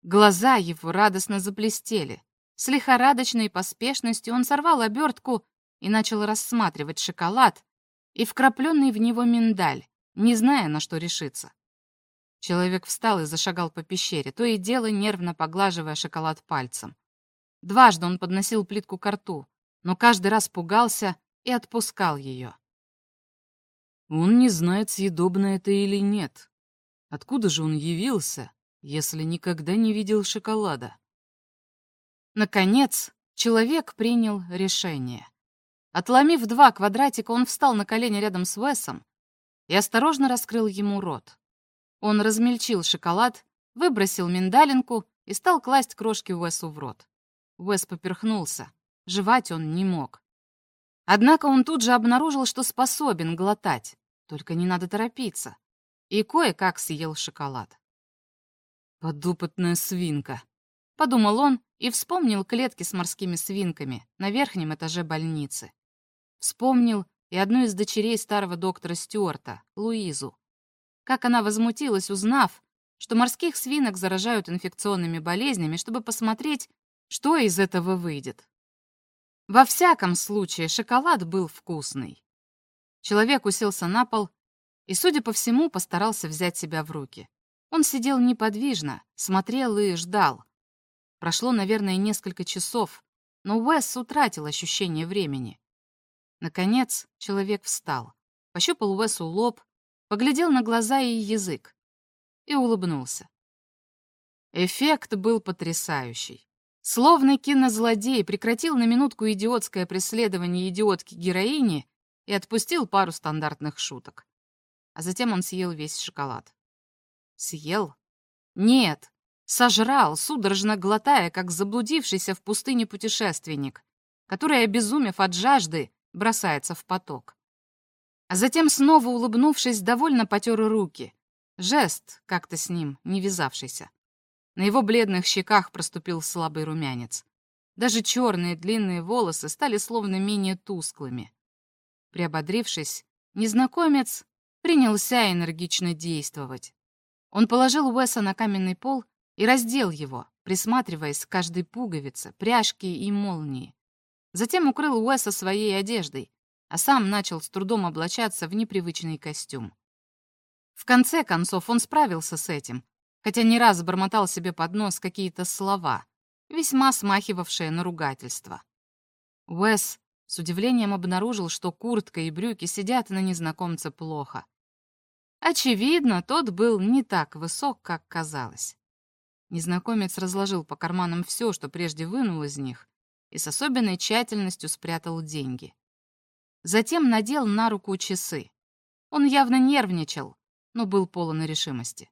Глаза его радостно заблестели. С лихорадочной поспешностью он сорвал обертку и начал рассматривать шоколад и вкрапленный в него миндаль, не зная, на что решиться. Человек встал и зашагал по пещере, то и дело нервно поглаживая шоколад пальцем. Дважды он подносил плитку к рту, но каждый раз пугался и отпускал ее. Он не знает, съедобно это или нет. Откуда же он явился, если никогда не видел шоколада? Наконец, человек принял решение. Отломив два квадратика, он встал на колени рядом с Уэсом и осторожно раскрыл ему рот. Он размельчил шоколад, выбросил миндалинку и стал класть крошки Уэсу в рот. Уэс поперхнулся. Жевать он не мог. Однако он тут же обнаружил, что способен глотать, только не надо торопиться, и кое-как съел шоколад. «Подопытная свинка», — подумал он и вспомнил клетки с морскими свинками на верхнем этаже больницы. Вспомнил и одну из дочерей старого доктора Стюарта, Луизу. Как она возмутилась, узнав, что морских свинок заражают инфекционными болезнями, чтобы посмотреть, что из этого выйдет. Во всяком случае, шоколад был вкусный. Человек уселся на пол и, судя по всему, постарался взять себя в руки. Он сидел неподвижно, смотрел и ждал. Прошло, наверное, несколько часов, но Уэс утратил ощущение времени. Наконец, человек встал, пощупал Уэсу лоб, поглядел на глаза и язык и улыбнулся. Эффект был потрясающий. Словно кинозлодей прекратил на минутку идиотское преследование идиотки-героини и отпустил пару стандартных шуток. А затем он съел весь шоколад. Съел? Нет, сожрал, судорожно глотая, как заблудившийся в пустыне путешественник, который, обезумев от жажды, бросается в поток. А затем, снова улыбнувшись, довольно потер руки. Жест, как-то с ним, не вязавшийся. На его бледных щеках проступил слабый румянец. Даже черные длинные волосы стали словно менее тусклыми. Приободрившись, незнакомец принялся энергично действовать. Он положил Уэса на каменный пол и раздел его, присматриваясь к каждой пуговице, пряжке и молнии. Затем укрыл Уэса своей одеждой, а сам начал с трудом облачаться в непривычный костюм. В конце концов он справился с этим, хотя не раз бормотал себе под нос какие-то слова, весьма смахивавшие на ругательство. Уэс с удивлением обнаружил, что куртка и брюки сидят на незнакомце плохо. Очевидно, тот был не так высок, как казалось. Незнакомец разложил по карманам все, что прежде вынул из них, и с особенной тщательностью спрятал деньги. Затем надел на руку часы. Он явно нервничал, но был полон решимости.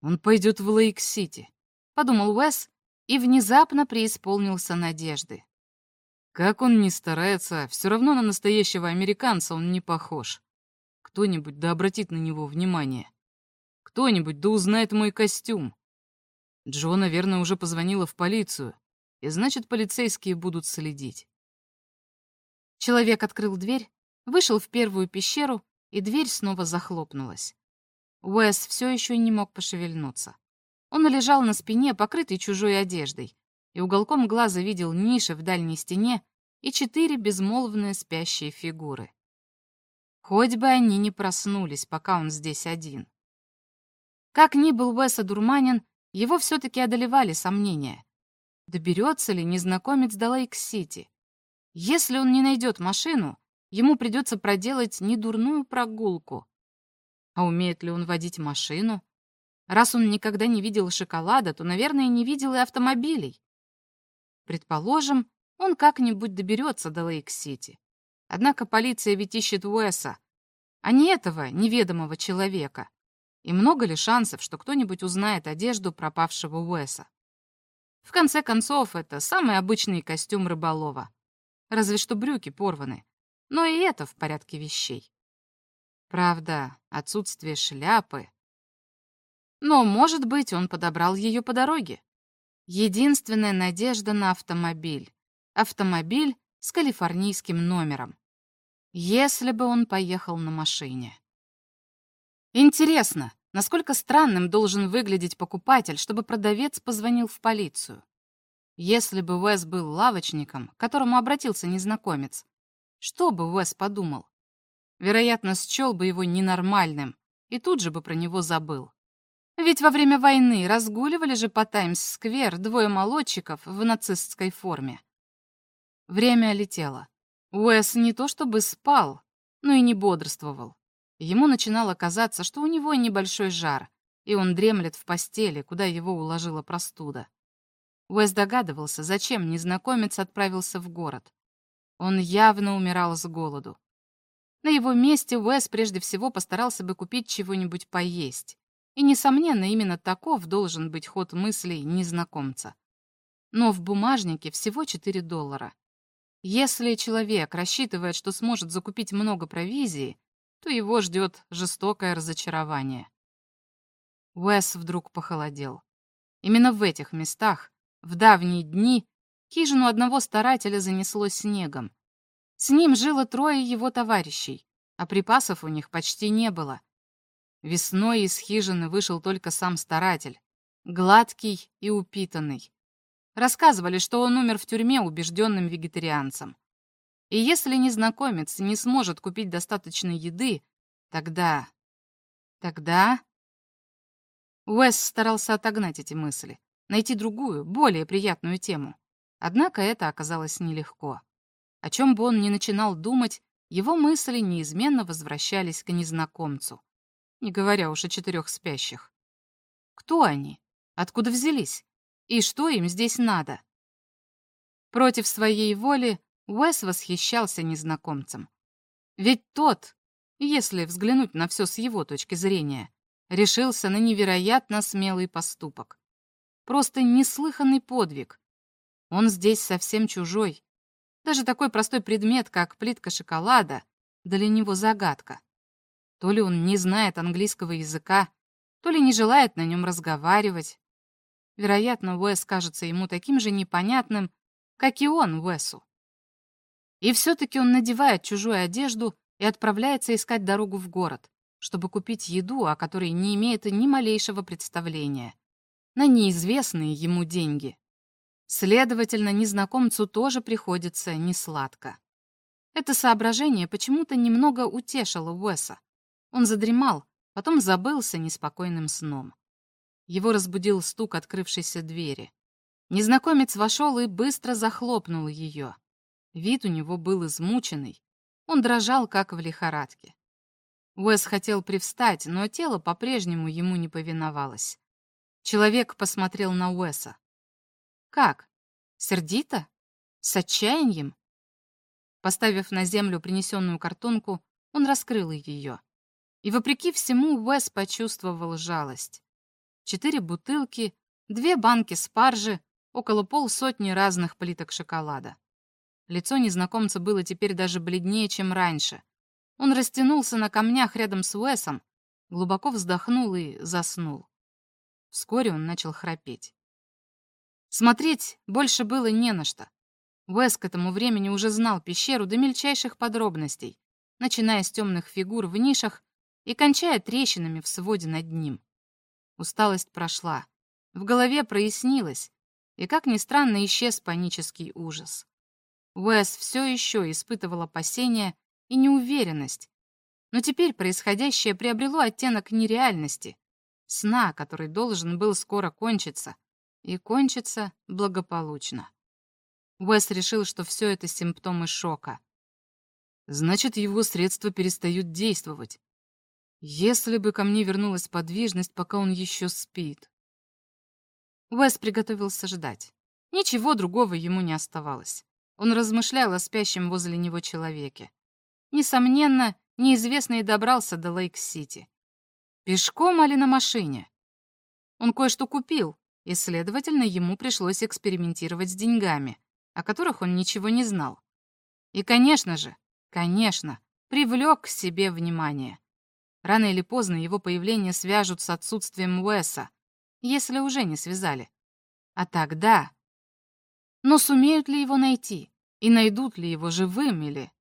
«Он пойдет в Лейк-Сити», — подумал Уэс и внезапно преисполнился надежды. Как он ни старается, все равно на настоящего американца он не похож. Кто-нибудь да обратит на него внимание. Кто-нибудь да узнает мой костюм. Джо, наверное, уже позвонила в полицию, и значит, полицейские будут следить. Человек открыл дверь, вышел в первую пещеру, и дверь снова захлопнулась. Уэс все еще не мог пошевельнуться. Он лежал на спине, покрытый чужой одеждой, и уголком глаза видел ниши в дальней стене и четыре безмолвные спящие фигуры. Хоть бы они не проснулись, пока он здесь один. Как ни был Уэс одурманен, его все-таки одолевали сомнения. Доберется ли незнакомец до Лейк-Сити? Если он не найдет машину, ему придется проделать недурную прогулку. А умеет ли он водить машину? Раз он никогда не видел шоколада, то, наверное, не видел и автомобилей. Предположим, он как-нибудь доберется до Лейк-Сити. Однако полиция ведь ищет Уэса, а не этого неведомого человека. И много ли шансов, что кто-нибудь узнает одежду пропавшего Уэса? В конце концов, это самый обычный костюм рыболова. Разве что брюки порваны. Но и это в порядке вещей. Правда, отсутствие шляпы. Но, может быть, он подобрал ее по дороге. Единственная надежда на автомобиль. Автомобиль с калифорнийским номером. Если бы он поехал на машине. Интересно, насколько странным должен выглядеть покупатель, чтобы продавец позвонил в полицию. Если бы Уэс был лавочником, к которому обратился незнакомец, что бы Уэс подумал? Вероятно, счел бы его ненормальным и тут же бы про него забыл. Ведь во время войны разгуливали же по Таймс-сквер двое молодчиков в нацистской форме. Время летело. Уэс не то чтобы спал, но и не бодрствовал. Ему начинало казаться, что у него небольшой жар, и он дремлет в постели, куда его уложила простуда. Уэс догадывался, зачем незнакомец отправился в город. Он явно умирал с голоду. На его месте Уэс прежде всего постарался бы купить чего-нибудь поесть. И, несомненно, именно таков должен быть ход мыслей незнакомца. Но в бумажнике всего 4 доллара. Если человек рассчитывает, что сможет закупить много провизии, то его ждет жестокое разочарование. Уэс вдруг похолодел. Именно в этих местах, в давние дни, хижину одного старателя занесло снегом. С ним жило трое его товарищей, а припасов у них почти не было. Весной из хижины вышел только сам старатель, гладкий и упитанный. Рассказывали, что он умер в тюрьме убежденным вегетарианцем. И если незнакомец не сможет купить достаточно еды, тогда... Тогда... Уэс старался отогнать эти мысли, найти другую, более приятную тему. Однако это оказалось нелегко. О чем бы он ни начинал думать, его мысли неизменно возвращались к незнакомцу не говоря уж о четырех спящих. Кто они? Откуда взялись? И что им здесь надо? Против своей воли Уэс восхищался незнакомцем. Ведь тот, если взглянуть на все с его точки зрения, решился на невероятно смелый поступок. Просто неслыханный подвиг. Он здесь совсем чужой. Даже такой простой предмет, как плитка шоколада, для него загадка. То ли он не знает английского языка, то ли не желает на нем разговаривать. Вероятно, Уэс кажется ему таким же непонятным, как и он Уэсу. И все-таки он надевает чужую одежду и отправляется искать дорогу в город, чтобы купить еду, о которой не имеет ни малейшего представления, на неизвестные ему деньги. Следовательно, незнакомцу тоже приходится несладко. Это соображение почему-то немного утешило Уэса. Он задремал, потом забылся неспокойным сном. Его разбудил стук открывшейся двери. Незнакомец вошел и быстро захлопнул ее. Вид у него был измученный. Он дрожал, как в лихорадке. Уэс хотел привстать, но тело по-прежнему ему не повиновалось. Человек посмотрел на Уэса. «Как? Сердито? С отчаянием?» Поставив на землю принесенную картонку, он раскрыл ее. И вопреки всему Уэс почувствовал жалость. Четыре бутылки, две банки спаржи, около полсотни разных плиток шоколада. Лицо незнакомца было теперь даже бледнее, чем раньше. Он растянулся на камнях рядом с Уэсом, глубоко вздохнул и заснул. Вскоре он начал храпеть. Смотреть больше было не на что. Уэс к этому времени уже знал пещеру до мельчайших подробностей, начиная с темных фигур в нишах и кончая трещинами в своде над ним. Усталость прошла, в голове прояснилось, и, как ни странно, исчез панический ужас. Уэс все еще испытывал опасения и неуверенность, но теперь происходящее приобрело оттенок нереальности, сна, который должен был скоро кончиться, и кончиться благополучно. Уэс решил, что все это симптомы шока. Значит, его средства перестают действовать. Если бы ко мне вернулась подвижность, пока он еще спит. Уэс приготовился ждать. Ничего другого ему не оставалось. Он размышлял о спящем возле него человеке. Несомненно, неизвестный добрался до Лейк-Сити. Пешком или на машине? Он кое-что купил, и, следовательно, ему пришлось экспериментировать с деньгами, о которых он ничего не знал. И, конечно же, конечно, привлек к себе внимание. Рано или поздно его появление свяжут с отсутствием Уэса, если уже не связали. А тогда... Но сумеют ли его найти? И найдут ли его живым или...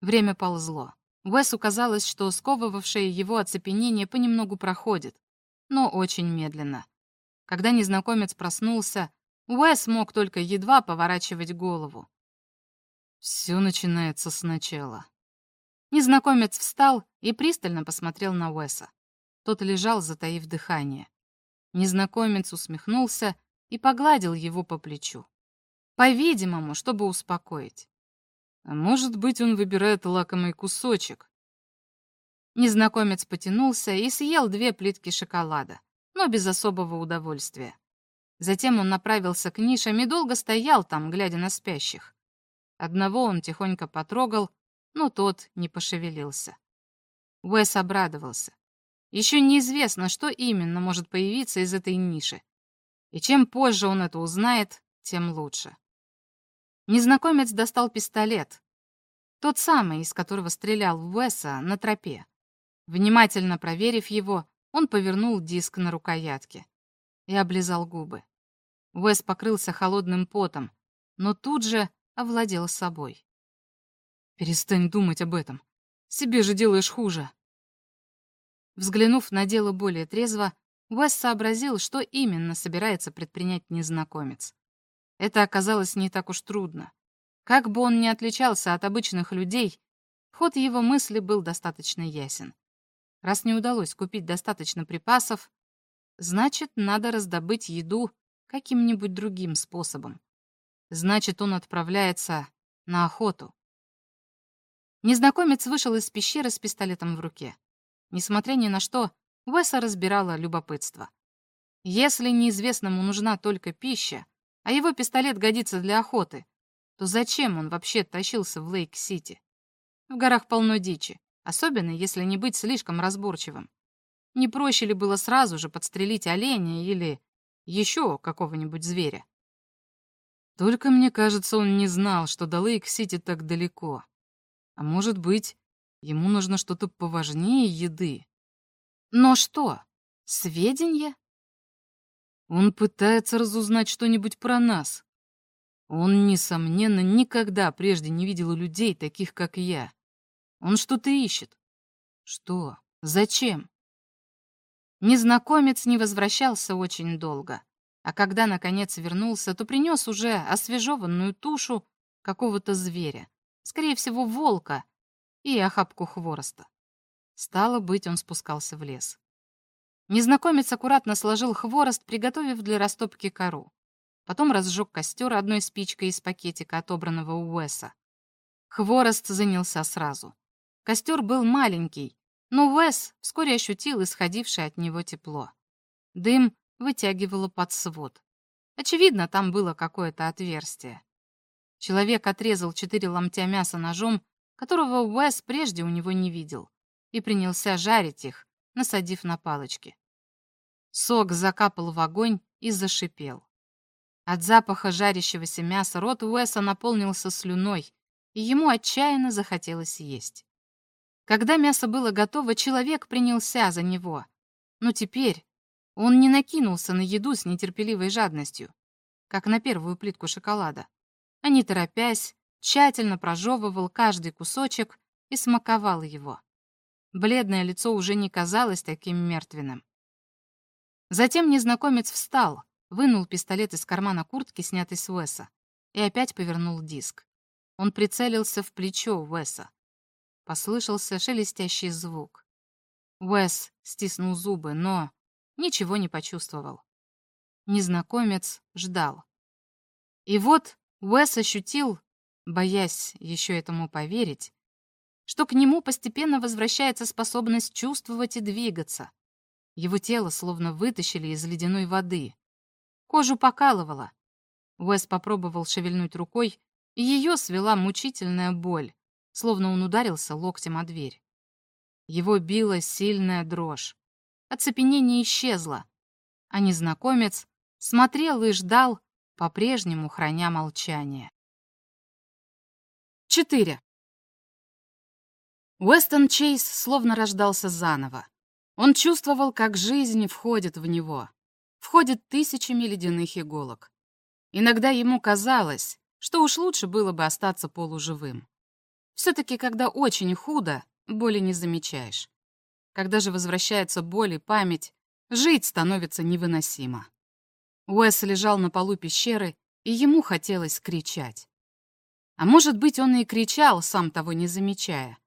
Время ползло. Уэсу казалось, что сковывавшее его оцепенение понемногу проходит, но очень медленно. Когда незнакомец проснулся, Уэс мог только едва поворачивать голову. Все начинается сначала. Незнакомец встал и пристально посмотрел на Уэса. Тот лежал, затаив дыхание. Незнакомец усмехнулся и погладил его по плечу. По-видимому, чтобы успокоить. А может быть, он выбирает лакомый кусочек. Незнакомец потянулся и съел две плитки шоколада, но без особого удовольствия. Затем он направился к нишам и долго стоял там, глядя на спящих. Одного он тихонько потрогал, но тот не пошевелился. Уэс обрадовался. Еще неизвестно, что именно может появиться из этой ниши. И чем позже он это узнает, тем лучше. Незнакомец достал пистолет. Тот самый, из которого стрелял в Уэса на тропе. Внимательно проверив его, он повернул диск на рукоятке и облизал губы. Уэс покрылся холодным потом, но тут же овладел собой. «Перестань думать об этом. Себе же делаешь хуже». Взглянув на дело более трезво, Уэс сообразил, что именно собирается предпринять незнакомец. Это оказалось не так уж трудно. Как бы он ни отличался от обычных людей, ход его мысли был достаточно ясен. Раз не удалось купить достаточно припасов, значит, надо раздобыть еду каким-нибудь другим способом. Значит, он отправляется на охоту. Незнакомец вышел из пещеры с пистолетом в руке. Несмотря ни на что, Уэса разбирала любопытство. Если неизвестному нужна только пища, а его пистолет годится для охоты, то зачем он вообще тащился в Лейк-Сити? В горах полно дичи, особенно если не быть слишком разборчивым. Не проще ли было сразу же подстрелить оленя или еще какого-нибудь зверя? Только мне кажется, он не знал, что до Лейк-Сити так далеко. А может быть, ему нужно что-то поважнее еды. Но что? Сведения? Он пытается разузнать что-нибудь про нас. Он, несомненно, никогда прежде не видел людей, таких как я. Он что-то ищет. Что? Зачем? Незнакомец не возвращался очень долго, а когда, наконец, вернулся, то принес уже освежеванную тушу какого-то зверя, скорее всего, волка, и охапку хвороста. Стало быть, он спускался в лес. Незнакомец аккуратно сложил хворост, приготовив для растопки кору. Потом разжег костер одной спичкой из пакетика, отобранного у Уэса. Хворост занялся сразу. Костер был маленький, но Уэс вскоре ощутил исходившее от него тепло. Дым вытягивало под свод. Очевидно, там было какое-то отверстие. Человек отрезал четыре ломтя мяса ножом, которого Уэс прежде у него не видел, и принялся жарить их, насадив на палочки. Сок закапал в огонь и зашипел. От запаха жарящегося мяса рот Уэса наполнился слюной, и ему отчаянно захотелось есть. Когда мясо было готово, человек принялся за него. Но теперь он не накинулся на еду с нетерпеливой жадностью, как на первую плитку шоколада, а не торопясь, тщательно прожевывал каждый кусочек и смаковал его. Бледное лицо уже не казалось таким мертвенным. Затем незнакомец встал, вынул пистолет из кармана куртки, снятый с Уэса, и опять повернул диск. Он прицелился в плечо Уэса. Послышался шелестящий звук. Уэс стиснул зубы, но ничего не почувствовал. Незнакомец ждал. И вот Уэс ощутил, боясь еще этому поверить, что к нему постепенно возвращается способность чувствовать и двигаться. Его тело словно вытащили из ледяной воды. Кожу покалывало. Уэс попробовал шевельнуть рукой, и ее свела мучительная боль, словно он ударился локтем о дверь. Его била сильная дрожь. Оцепенение исчезло, а незнакомец смотрел и ждал, по-прежнему храня молчание. 4. Уэстон Чейз словно рождался заново. Он чувствовал, как жизнь входит в него. Входит тысячами ледяных иголок. Иногда ему казалось, что уж лучше было бы остаться полуживым. Все-таки, когда очень худо, боли не замечаешь. Когда же возвращается боль и память, жить становится невыносимо. Уэс лежал на полу пещеры, и ему хотелось кричать. А может быть, он и кричал, сам того не замечая.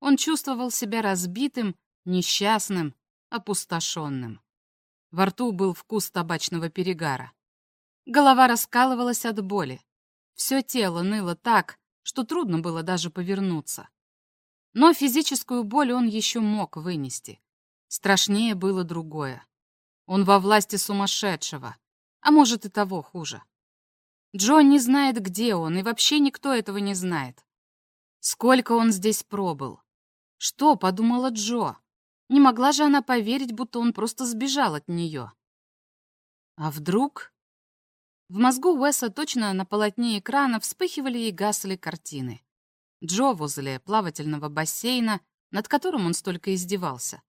Он чувствовал себя разбитым, несчастным опустошенным. Во рту был вкус табачного перегара. Голова раскалывалась от боли. Все тело ныло так, что трудно было даже повернуться. Но физическую боль он еще мог вынести. Страшнее было другое. Он во власти сумасшедшего, а может и того хуже. Джо не знает, где он, и вообще никто этого не знает. Сколько он здесь пробыл? Что подумала Джо? Не могла же она поверить, будто он просто сбежал от нее. А вдруг... В мозгу Уэса точно на полотне экрана вспыхивали и гасли картины. Джо возле плавательного бассейна, над которым он столько издевался.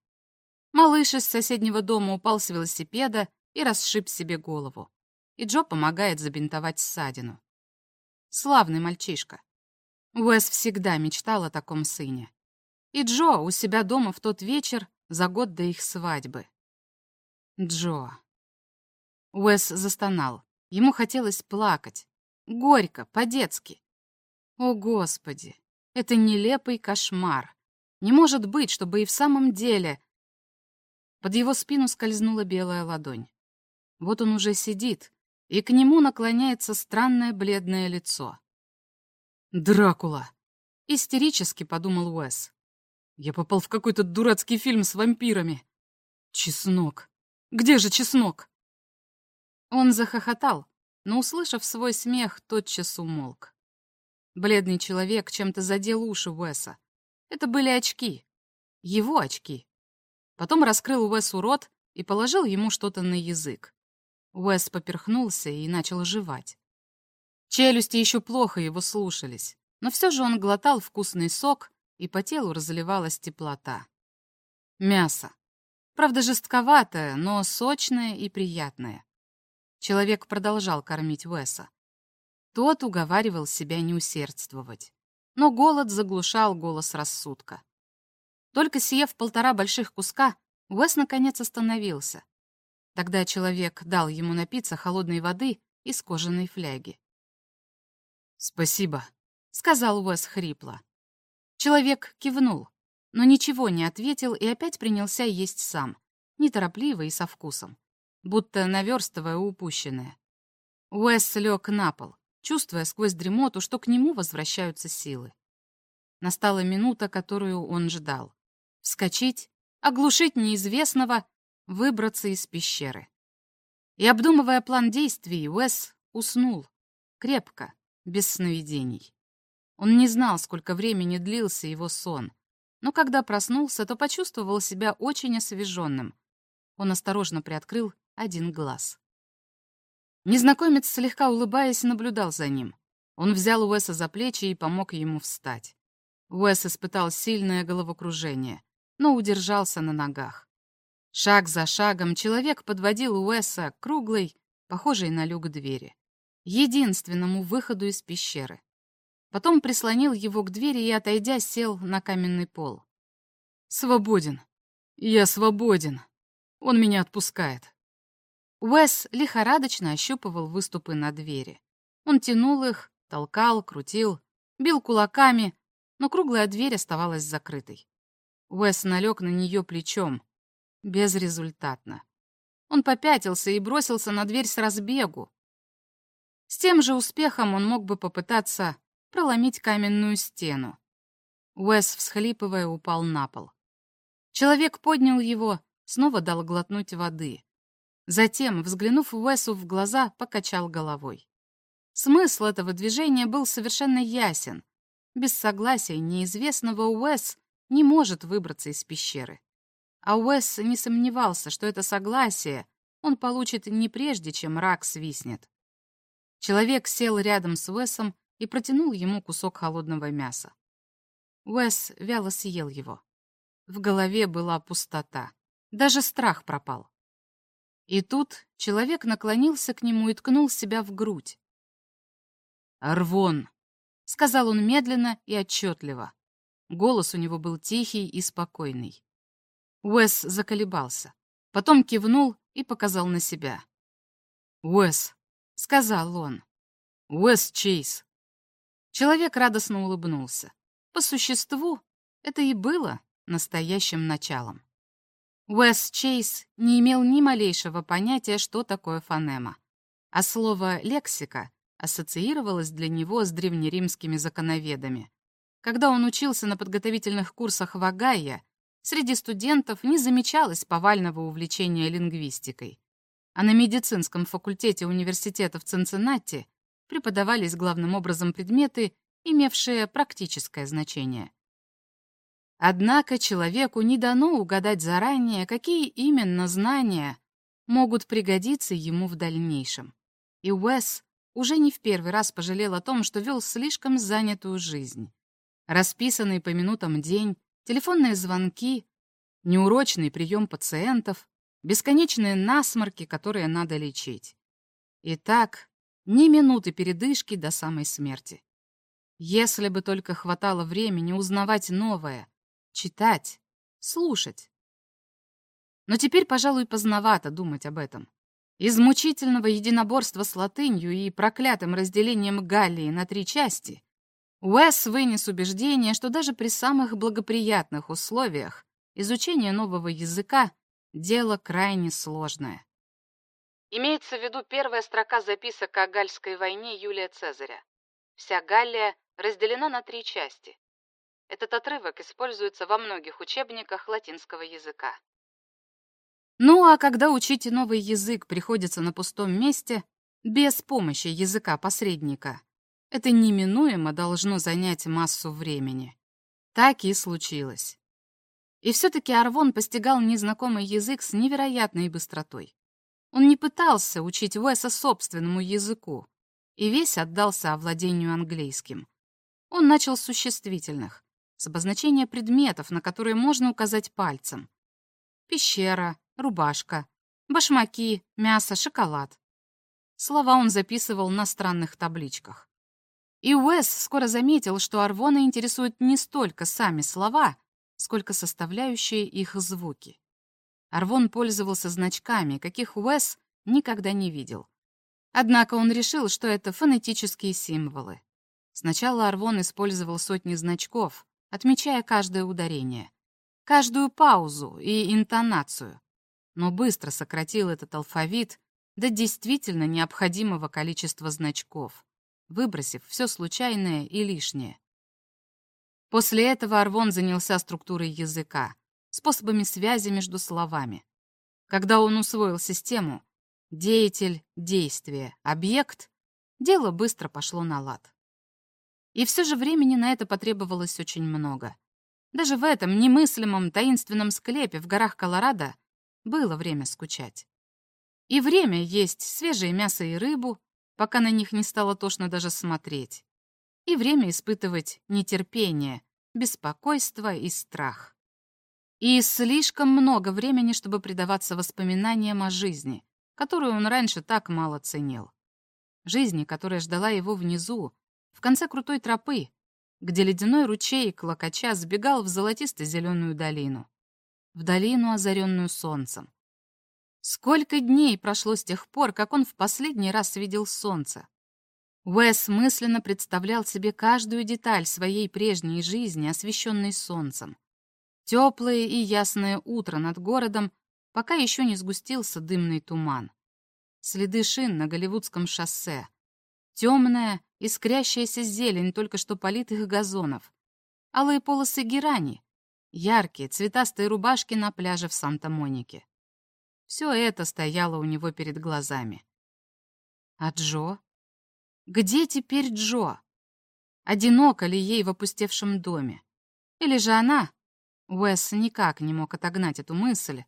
Малыш из соседнего дома упал с велосипеда и расшиб себе голову. И Джо помогает забинтовать ссадину. Славный мальчишка. Уэс всегда мечтал о таком сыне. И Джо у себя дома в тот вечер за год до их свадьбы. Джо. Уэс застонал. Ему хотелось плакать. Горько, по-детски. О, Господи! Это нелепый кошмар. Не может быть, чтобы и в самом деле... Под его спину скользнула белая ладонь. Вот он уже сидит, и к нему наклоняется странное бледное лицо. «Дракула!» — истерически подумал Уэс. «Я попал в какой-то дурацкий фильм с вампирами. Чеснок! Где же чеснок?» Он захохотал, но, услышав свой смех, тотчас умолк. Бледный человек чем-то задел уши Уэса. Это были очки. Его очки. Потом раскрыл Уэсу рот и положил ему что-то на язык. Уэс поперхнулся и начал жевать. Челюсти еще плохо его слушались, но все же он глотал вкусный сок, и по телу разливалась теплота. Мясо. Правда, жестковатое, но сочное и приятное. Человек продолжал кормить Уэса. Тот уговаривал себя не усердствовать. Но голод заглушал голос рассудка. Только съев полтора больших куска, Уэс наконец остановился. Тогда человек дал ему напиться холодной воды из кожаной фляги. «Спасибо», — сказал Уэс хрипло. Человек кивнул, но ничего не ответил и опять принялся есть сам, неторопливо и со вкусом, будто наверстывая упущенное. Уэс лег на пол, чувствуя сквозь дремоту, что к нему возвращаются силы. Настала минута, которую он ждал. Вскочить, оглушить неизвестного выбраться из пещеры. И, обдумывая план действий, Уэс уснул. Крепко, без сновидений. Он не знал, сколько времени длился его сон, но когда проснулся, то почувствовал себя очень освеженным. Он осторожно приоткрыл один глаз. Незнакомец, слегка улыбаясь, наблюдал за ним. Он взял Уэса за плечи и помог ему встать. Уэс испытал сильное головокружение, но удержался на ногах. Шаг за шагом человек подводил Уэса к круглой, похожей на люк двери, единственному выходу из пещеры. Потом прислонил его к двери и, отойдя, сел на каменный пол. «Свободен. Я свободен. Он меня отпускает». Уэс лихорадочно ощупывал выступы на двери. Он тянул их, толкал, крутил, бил кулаками, но круглая дверь оставалась закрытой. Уэс налег на нее плечом, Безрезультатно. Он попятился и бросился на дверь с разбегу. С тем же успехом он мог бы попытаться проломить каменную стену. Уэс, всхлипывая, упал на пол. Человек поднял его, снова дал глотнуть воды. Затем, взглянув Уэсу в глаза, покачал головой. Смысл этого движения был совершенно ясен. Без согласия неизвестного Уэс не может выбраться из пещеры. А Уэс не сомневался, что это согласие он получит не прежде, чем рак свистнет. Человек сел рядом с Уэсом и протянул ему кусок холодного мяса. Уэс вяло съел его. В голове была пустота. Даже страх пропал. И тут человек наклонился к нему и ткнул себя в грудь. «Арвон!» — сказал он медленно и отчетливо. Голос у него был тихий и спокойный. Уэс заколебался. Потом кивнул и показал на себя. «Уэс», — сказал он. «Уэс Чейз». Человек радостно улыбнулся. По существу, это и было настоящим началом. Уэс Чейз не имел ни малейшего понятия, что такое фонема, а слово «лексика» ассоциировалось для него с древнеримскими законоведами. Когда он учился на подготовительных курсах в Огайо, среди студентов не замечалось повального увлечения лингвистикой. А на медицинском факультете университета в Цинциннати преподавались главным образом предметы, имевшие практическое значение. Однако человеку не дано угадать заранее, какие именно знания могут пригодиться ему в дальнейшем. И Уэс уже не в первый раз пожалел о том, что вел слишком занятую жизнь. Расписанный по минутам день, телефонные звонки, неурочный прием пациентов, бесконечные насморки, которые надо лечить. И так, ни минуты передышки до самой смерти. Если бы только хватало времени узнавать новое, читать, слушать. Но теперь, пожалуй, поздновато думать об этом. Из мучительного единоборства с латынью и проклятым разделением Галлии на три части Уэс вынес убеждение, что даже при самых благоприятных условиях изучение нового языка — дело крайне сложное. Имеется в виду первая строка записок о Гальской войне Юлия Цезаря. Вся Галлия разделена на три части. Этот отрывок используется во многих учебниках латинского языка. Ну а когда учить новый язык приходится на пустом месте, без помощи языка-посредника, это неминуемо должно занять массу времени. Так и случилось. И все-таки Арвон постигал незнакомый язык с невероятной быстротой. Он не пытался учить Уэса собственному языку и весь отдался овладению английским. Он начал с существительных, с обозначения предметов, на которые можно указать пальцем. Пещера, рубашка, башмаки, мясо, шоколад. Слова он записывал на странных табличках. И Уэс скоро заметил, что Арвона интересуют не столько сами слова, сколько составляющие их звуки. Арвон пользовался значками, каких Уэс никогда не видел. Однако он решил, что это фонетические символы. Сначала Арвон использовал сотни значков, отмечая каждое ударение, каждую паузу и интонацию, но быстро сократил этот алфавит до действительно необходимого количества значков, выбросив все случайное и лишнее. После этого Арвон занялся структурой языка, способами связи между словами. Когда он усвоил систему «деятель, действие, объект», дело быстро пошло на лад. И все же времени на это потребовалось очень много. Даже в этом немыслимом таинственном склепе в горах Колорадо было время скучать. И время есть свежее мясо и рыбу, пока на них не стало тошно даже смотреть. И время испытывать нетерпение, беспокойство и страх. И слишком много времени, чтобы предаваться воспоминаниям о жизни, которую он раньше так мало ценил. Жизни, которая ждала его внизу, в конце крутой тропы, где ледяной ручей клокоча сбегал в золотисто-зеленую долину в долину, озаренную солнцем. Сколько дней прошло с тех пор, как он в последний раз видел солнце? Уэс мысленно представлял себе каждую деталь своей прежней жизни, освещенной солнцем. Теплое и ясное утро над городом, пока еще не сгустился дымный туман. Следы шин на Голливудском шоссе. Темная, искрящаяся зелень только что политых газонов. Алые полосы герани, яркие цветастые рубашки на пляже в Санта-Монике. Все это стояло у него перед глазами. А Джо? Где теперь Джо? Одиноко ли ей в опустевшем доме? Или же она? Уэс никак не мог отогнать эту мысль.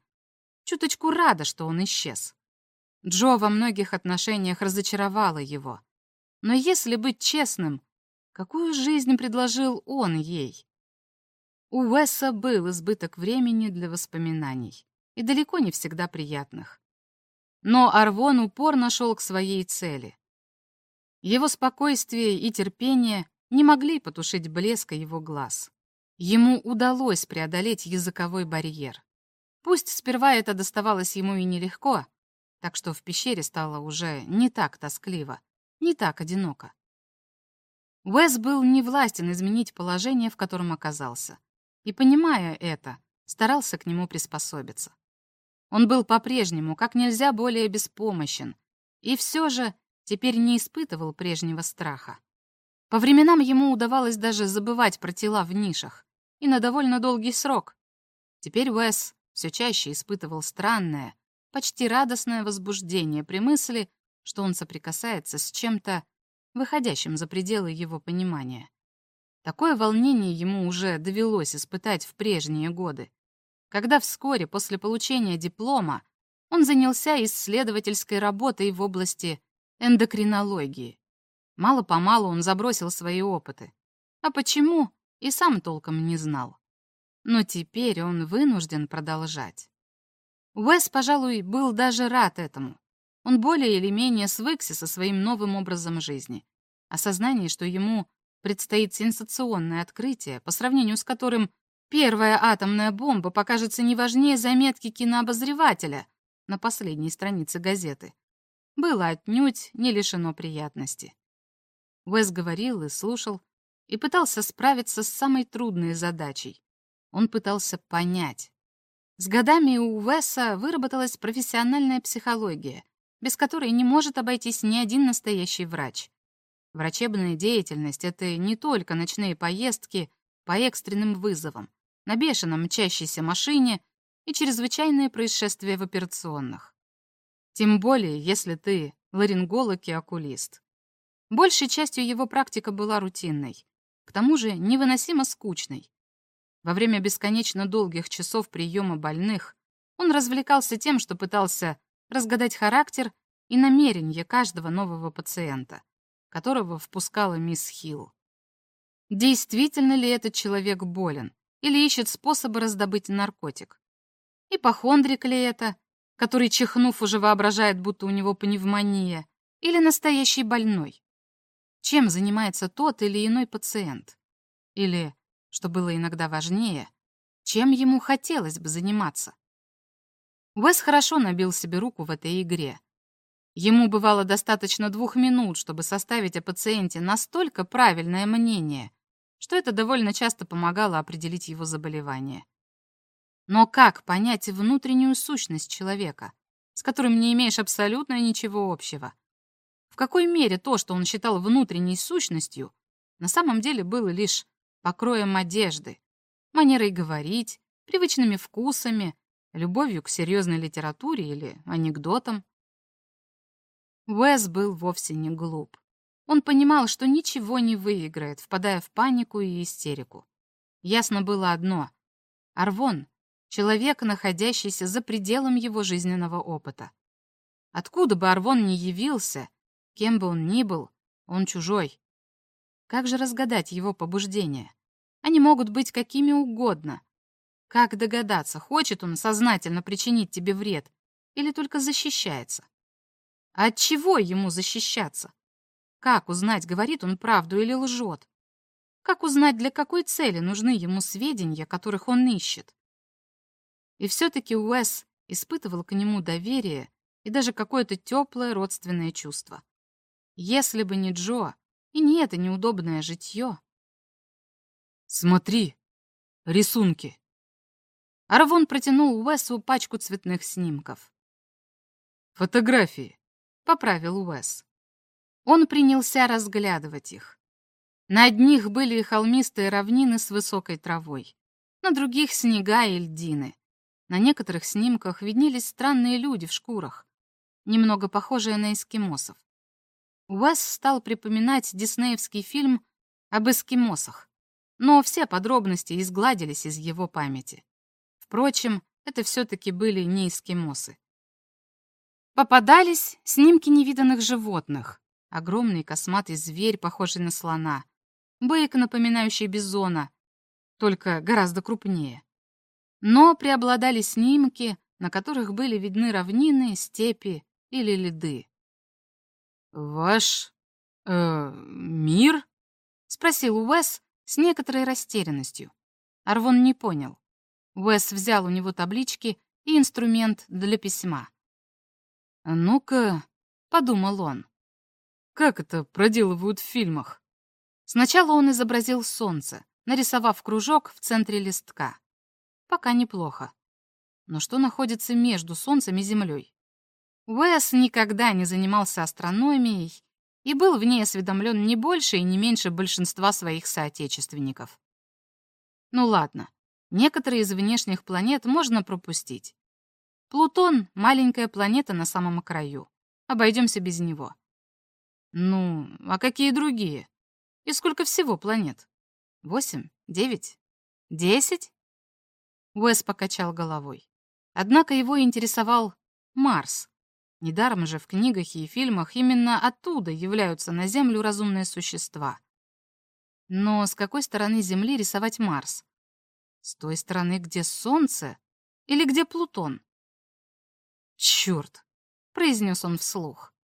Чуточку рада, что он исчез. Джо во многих отношениях разочаровала его. Но если быть честным, какую жизнь предложил он ей? У Уэса был избыток времени для воспоминаний, и далеко не всегда приятных. Но Арвон упорно шел к своей цели. Его спокойствие и терпение не могли потушить блеска его глаз. Ему удалось преодолеть языковой барьер. Пусть сперва это доставалось ему и нелегко, так что в пещере стало уже не так тоскливо, не так одиноко. Уэс был не властен изменить положение, в котором оказался и, понимая это, старался к нему приспособиться. Он был по-прежнему как нельзя более беспомощен, и все же теперь не испытывал прежнего страха. По временам ему удавалось даже забывать про тела в нишах, и на довольно долгий срок. Теперь Уэс все чаще испытывал странное, почти радостное возбуждение при мысли, что он соприкасается с чем-то, выходящим за пределы его понимания. Такое волнение ему уже довелось испытать в прежние годы, когда вскоре после получения диплома он занялся исследовательской работой в области эндокринологии. Мало-помалу он забросил свои опыты. А почему, и сам толком не знал. Но теперь он вынужден продолжать. Уэс, пожалуй, был даже рад этому. Он более или менее свыкся со своим новым образом жизни. Осознание, что ему предстоит сенсационное открытие, по сравнению с которым первая атомная бомба покажется не важнее заметки кинообозревателя на последней странице газеты, было отнюдь не лишено приятности. Уэс говорил и слушал, и пытался справиться с самой трудной задачей. Он пытался понять. С годами у Уэса выработалась профессиональная психология, без которой не может обойтись ни один настоящий врач. Врачебная деятельность — это не только ночные поездки по экстренным вызовам, на бешеном мчащейся машине и чрезвычайные происшествия в операционных. Тем более, если ты ларинголог и окулист. Большей частью его практика была рутинной, к тому же невыносимо скучной. Во время бесконечно долгих часов приема больных он развлекался тем, что пытался разгадать характер и намерение каждого нового пациента которого впускала мисс Хилл. Действительно ли этот человек болен или ищет способы раздобыть наркотик? Ипохондрик ли это, который, чихнув, уже воображает, будто у него пневмония, или настоящий больной? Чем занимается тот или иной пациент? Или, что было иногда важнее, чем ему хотелось бы заниматься? Уэс хорошо набил себе руку в этой игре, Ему бывало достаточно двух минут, чтобы составить о пациенте настолько правильное мнение, что это довольно часто помогало определить его заболевание. Но как понять внутреннюю сущность человека, с которым не имеешь абсолютно ничего общего? В какой мере то, что он считал внутренней сущностью, на самом деле было лишь покроем одежды, манерой говорить, привычными вкусами, любовью к серьезной литературе или анекдотам? Уэс был вовсе не глуп. Он понимал, что ничего не выиграет, впадая в панику и истерику. Ясно было одно. Арвон — человек, находящийся за пределом его жизненного опыта. Откуда бы Арвон ни явился, кем бы он ни был, он чужой. Как же разгадать его побуждения? Они могут быть какими угодно. Как догадаться, хочет он сознательно причинить тебе вред или только защищается? А от чего ему защищаться? Как узнать, говорит он правду или лжет? Как узнать, для какой цели нужны ему сведения, которых он ищет? И все-таки Уэс испытывал к нему доверие и даже какое-то теплое родственное чувство. Если бы не Джо и не это неудобное житье. «Смотри, рисунки!» Арвон протянул Уэсу пачку цветных снимков. «Фотографии поправил Уэс. Он принялся разглядывать их. На одних были холмистые равнины с высокой травой, на других — снега и льдины. На некоторых снимках виднелись странные люди в шкурах, немного похожие на эскимосов. Уэс стал припоминать диснеевский фильм об эскимосах, но все подробности изгладились из его памяти. Впрочем, это все-таки были не эскимосы. Попадались снимки невиданных животных. Огромный косматый зверь, похожий на слона. Бык, напоминающий бизона, только гораздо крупнее. Но преобладали снимки, на которых были видны равнины, степи или леды. «Ваш... Э, мир?» — спросил Уэс с некоторой растерянностью. Арвон не понял. Уэс взял у него таблички и инструмент для письма. «А ну-ка», — подумал он, — «как это проделывают в фильмах?» Сначала он изобразил солнце, нарисовав кружок в центре листка. Пока неплохо. Но что находится между Солнцем и Землей? Уэс никогда не занимался астрономией и был в ней осведомлен не больше и не меньше большинства своих соотечественников. Ну ладно, некоторые из внешних планет можно пропустить. Плутон — маленькая планета на самом краю. Обойдемся без него. Ну, а какие другие? И сколько всего планет? Восемь? Девять? Десять? Уэс покачал головой. Однако его интересовал Марс. Недаром же в книгах и фильмах именно оттуда являются на Землю разумные существа. Но с какой стороны Земли рисовать Марс? С той стороны, где Солнце или где Плутон? «Черт!» — произнес он вслух.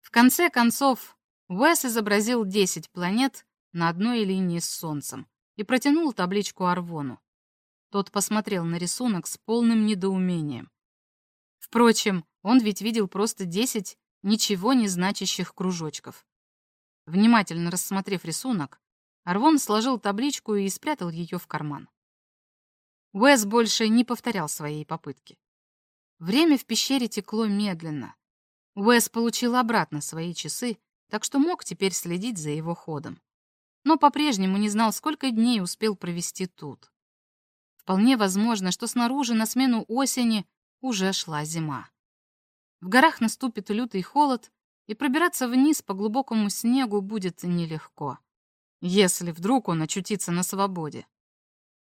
В конце концов, Уэс изобразил 10 планет на одной линии с Солнцем и протянул табличку Арвону. Тот посмотрел на рисунок с полным недоумением. Впрочем, он ведь видел просто 10 ничего не значащих кружочков. Внимательно рассмотрев рисунок, Арвон сложил табличку и спрятал ее в карман. Уэс больше не повторял своей попытки. Время в пещере текло медленно. Уэс получил обратно свои часы, так что мог теперь следить за его ходом. Но по-прежнему не знал, сколько дней успел провести тут. Вполне возможно, что снаружи на смену осени уже шла зима. В горах наступит лютый холод, и пробираться вниз по глубокому снегу будет нелегко, если вдруг он очутится на свободе.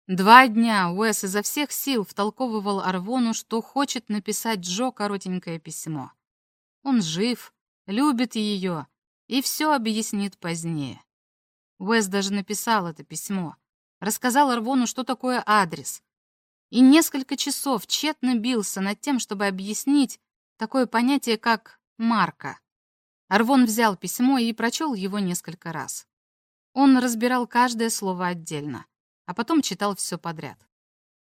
Два дня Уэс изо всех сил втолковывал Арвону, что хочет написать Джо коротенькое письмо. Он жив, любит ее и все объяснит позднее. Уэс даже написал это письмо, рассказал Арвону, что такое адрес, и несколько часов тщетно бился над тем, чтобы объяснить такое понятие, как «марка». Арвон взял письмо и прочел его несколько раз. Он разбирал каждое слово отдельно а потом читал все подряд.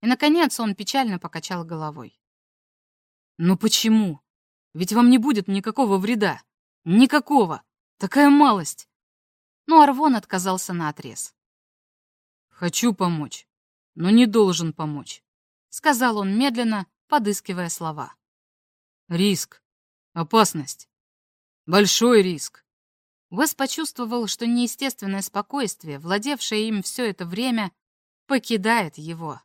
И, наконец, он печально покачал головой. «Ну почему? Ведь вам не будет никакого вреда. Никакого. Такая малость!» Но Арвон отказался на отрез. «Хочу помочь, но не должен помочь», — сказал он медленно, подыскивая слова. «Риск. Опасность. Большой риск». Вес почувствовал, что неестественное спокойствие, владевшее им все это время, покидает его.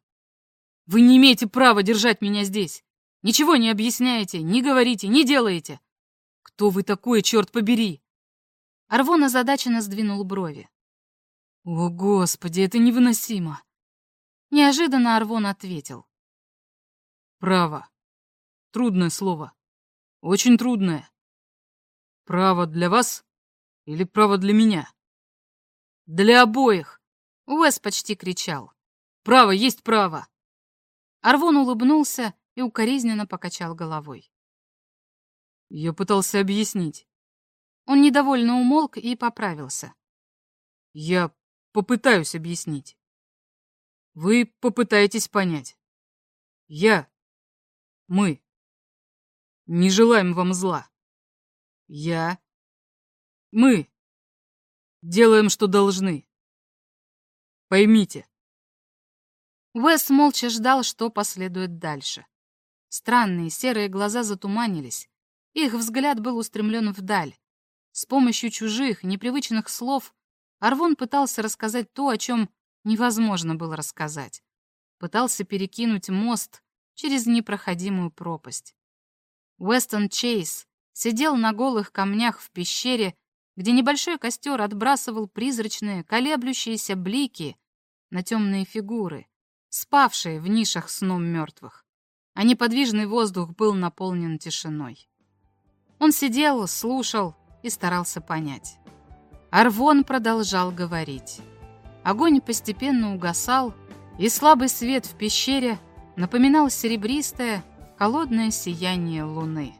Вы не имеете права держать меня здесь. Ничего не объясняете, не говорите, не делаете. Кто вы такой, черт побери? Арвон озадаченно сдвинул брови. О, Господи, это невыносимо. Неожиданно Арвон ответил. Право. Трудное слово. Очень трудное. Право для вас или право для меня? Для обоих. Уэс почти кричал. Право есть право!» Арвон улыбнулся и укоризненно покачал головой. Я пытался объяснить. Он недовольно умолк и поправился. Я попытаюсь объяснить. Вы попытаетесь понять. Я, мы, не желаем вам зла. Я, мы, делаем, что должны. Поймите, Уэс молча ждал, что последует дальше. Странные серые глаза затуманились. Их взгляд был устремлен вдаль. С помощью чужих, непривычных слов Арвон пытался рассказать то, о чем невозможно было рассказать. Пытался перекинуть мост через непроходимую пропасть. Уэстон Чейз сидел на голых камнях в пещере, где небольшой костер отбрасывал призрачные, колеблющиеся блики на темные фигуры, спавшие в нишах сном мертвых, а неподвижный воздух был наполнен тишиной. Он сидел, слушал и старался понять. Арвон продолжал говорить. Огонь постепенно угасал, и слабый свет в пещере напоминал серебристое, холодное сияние луны.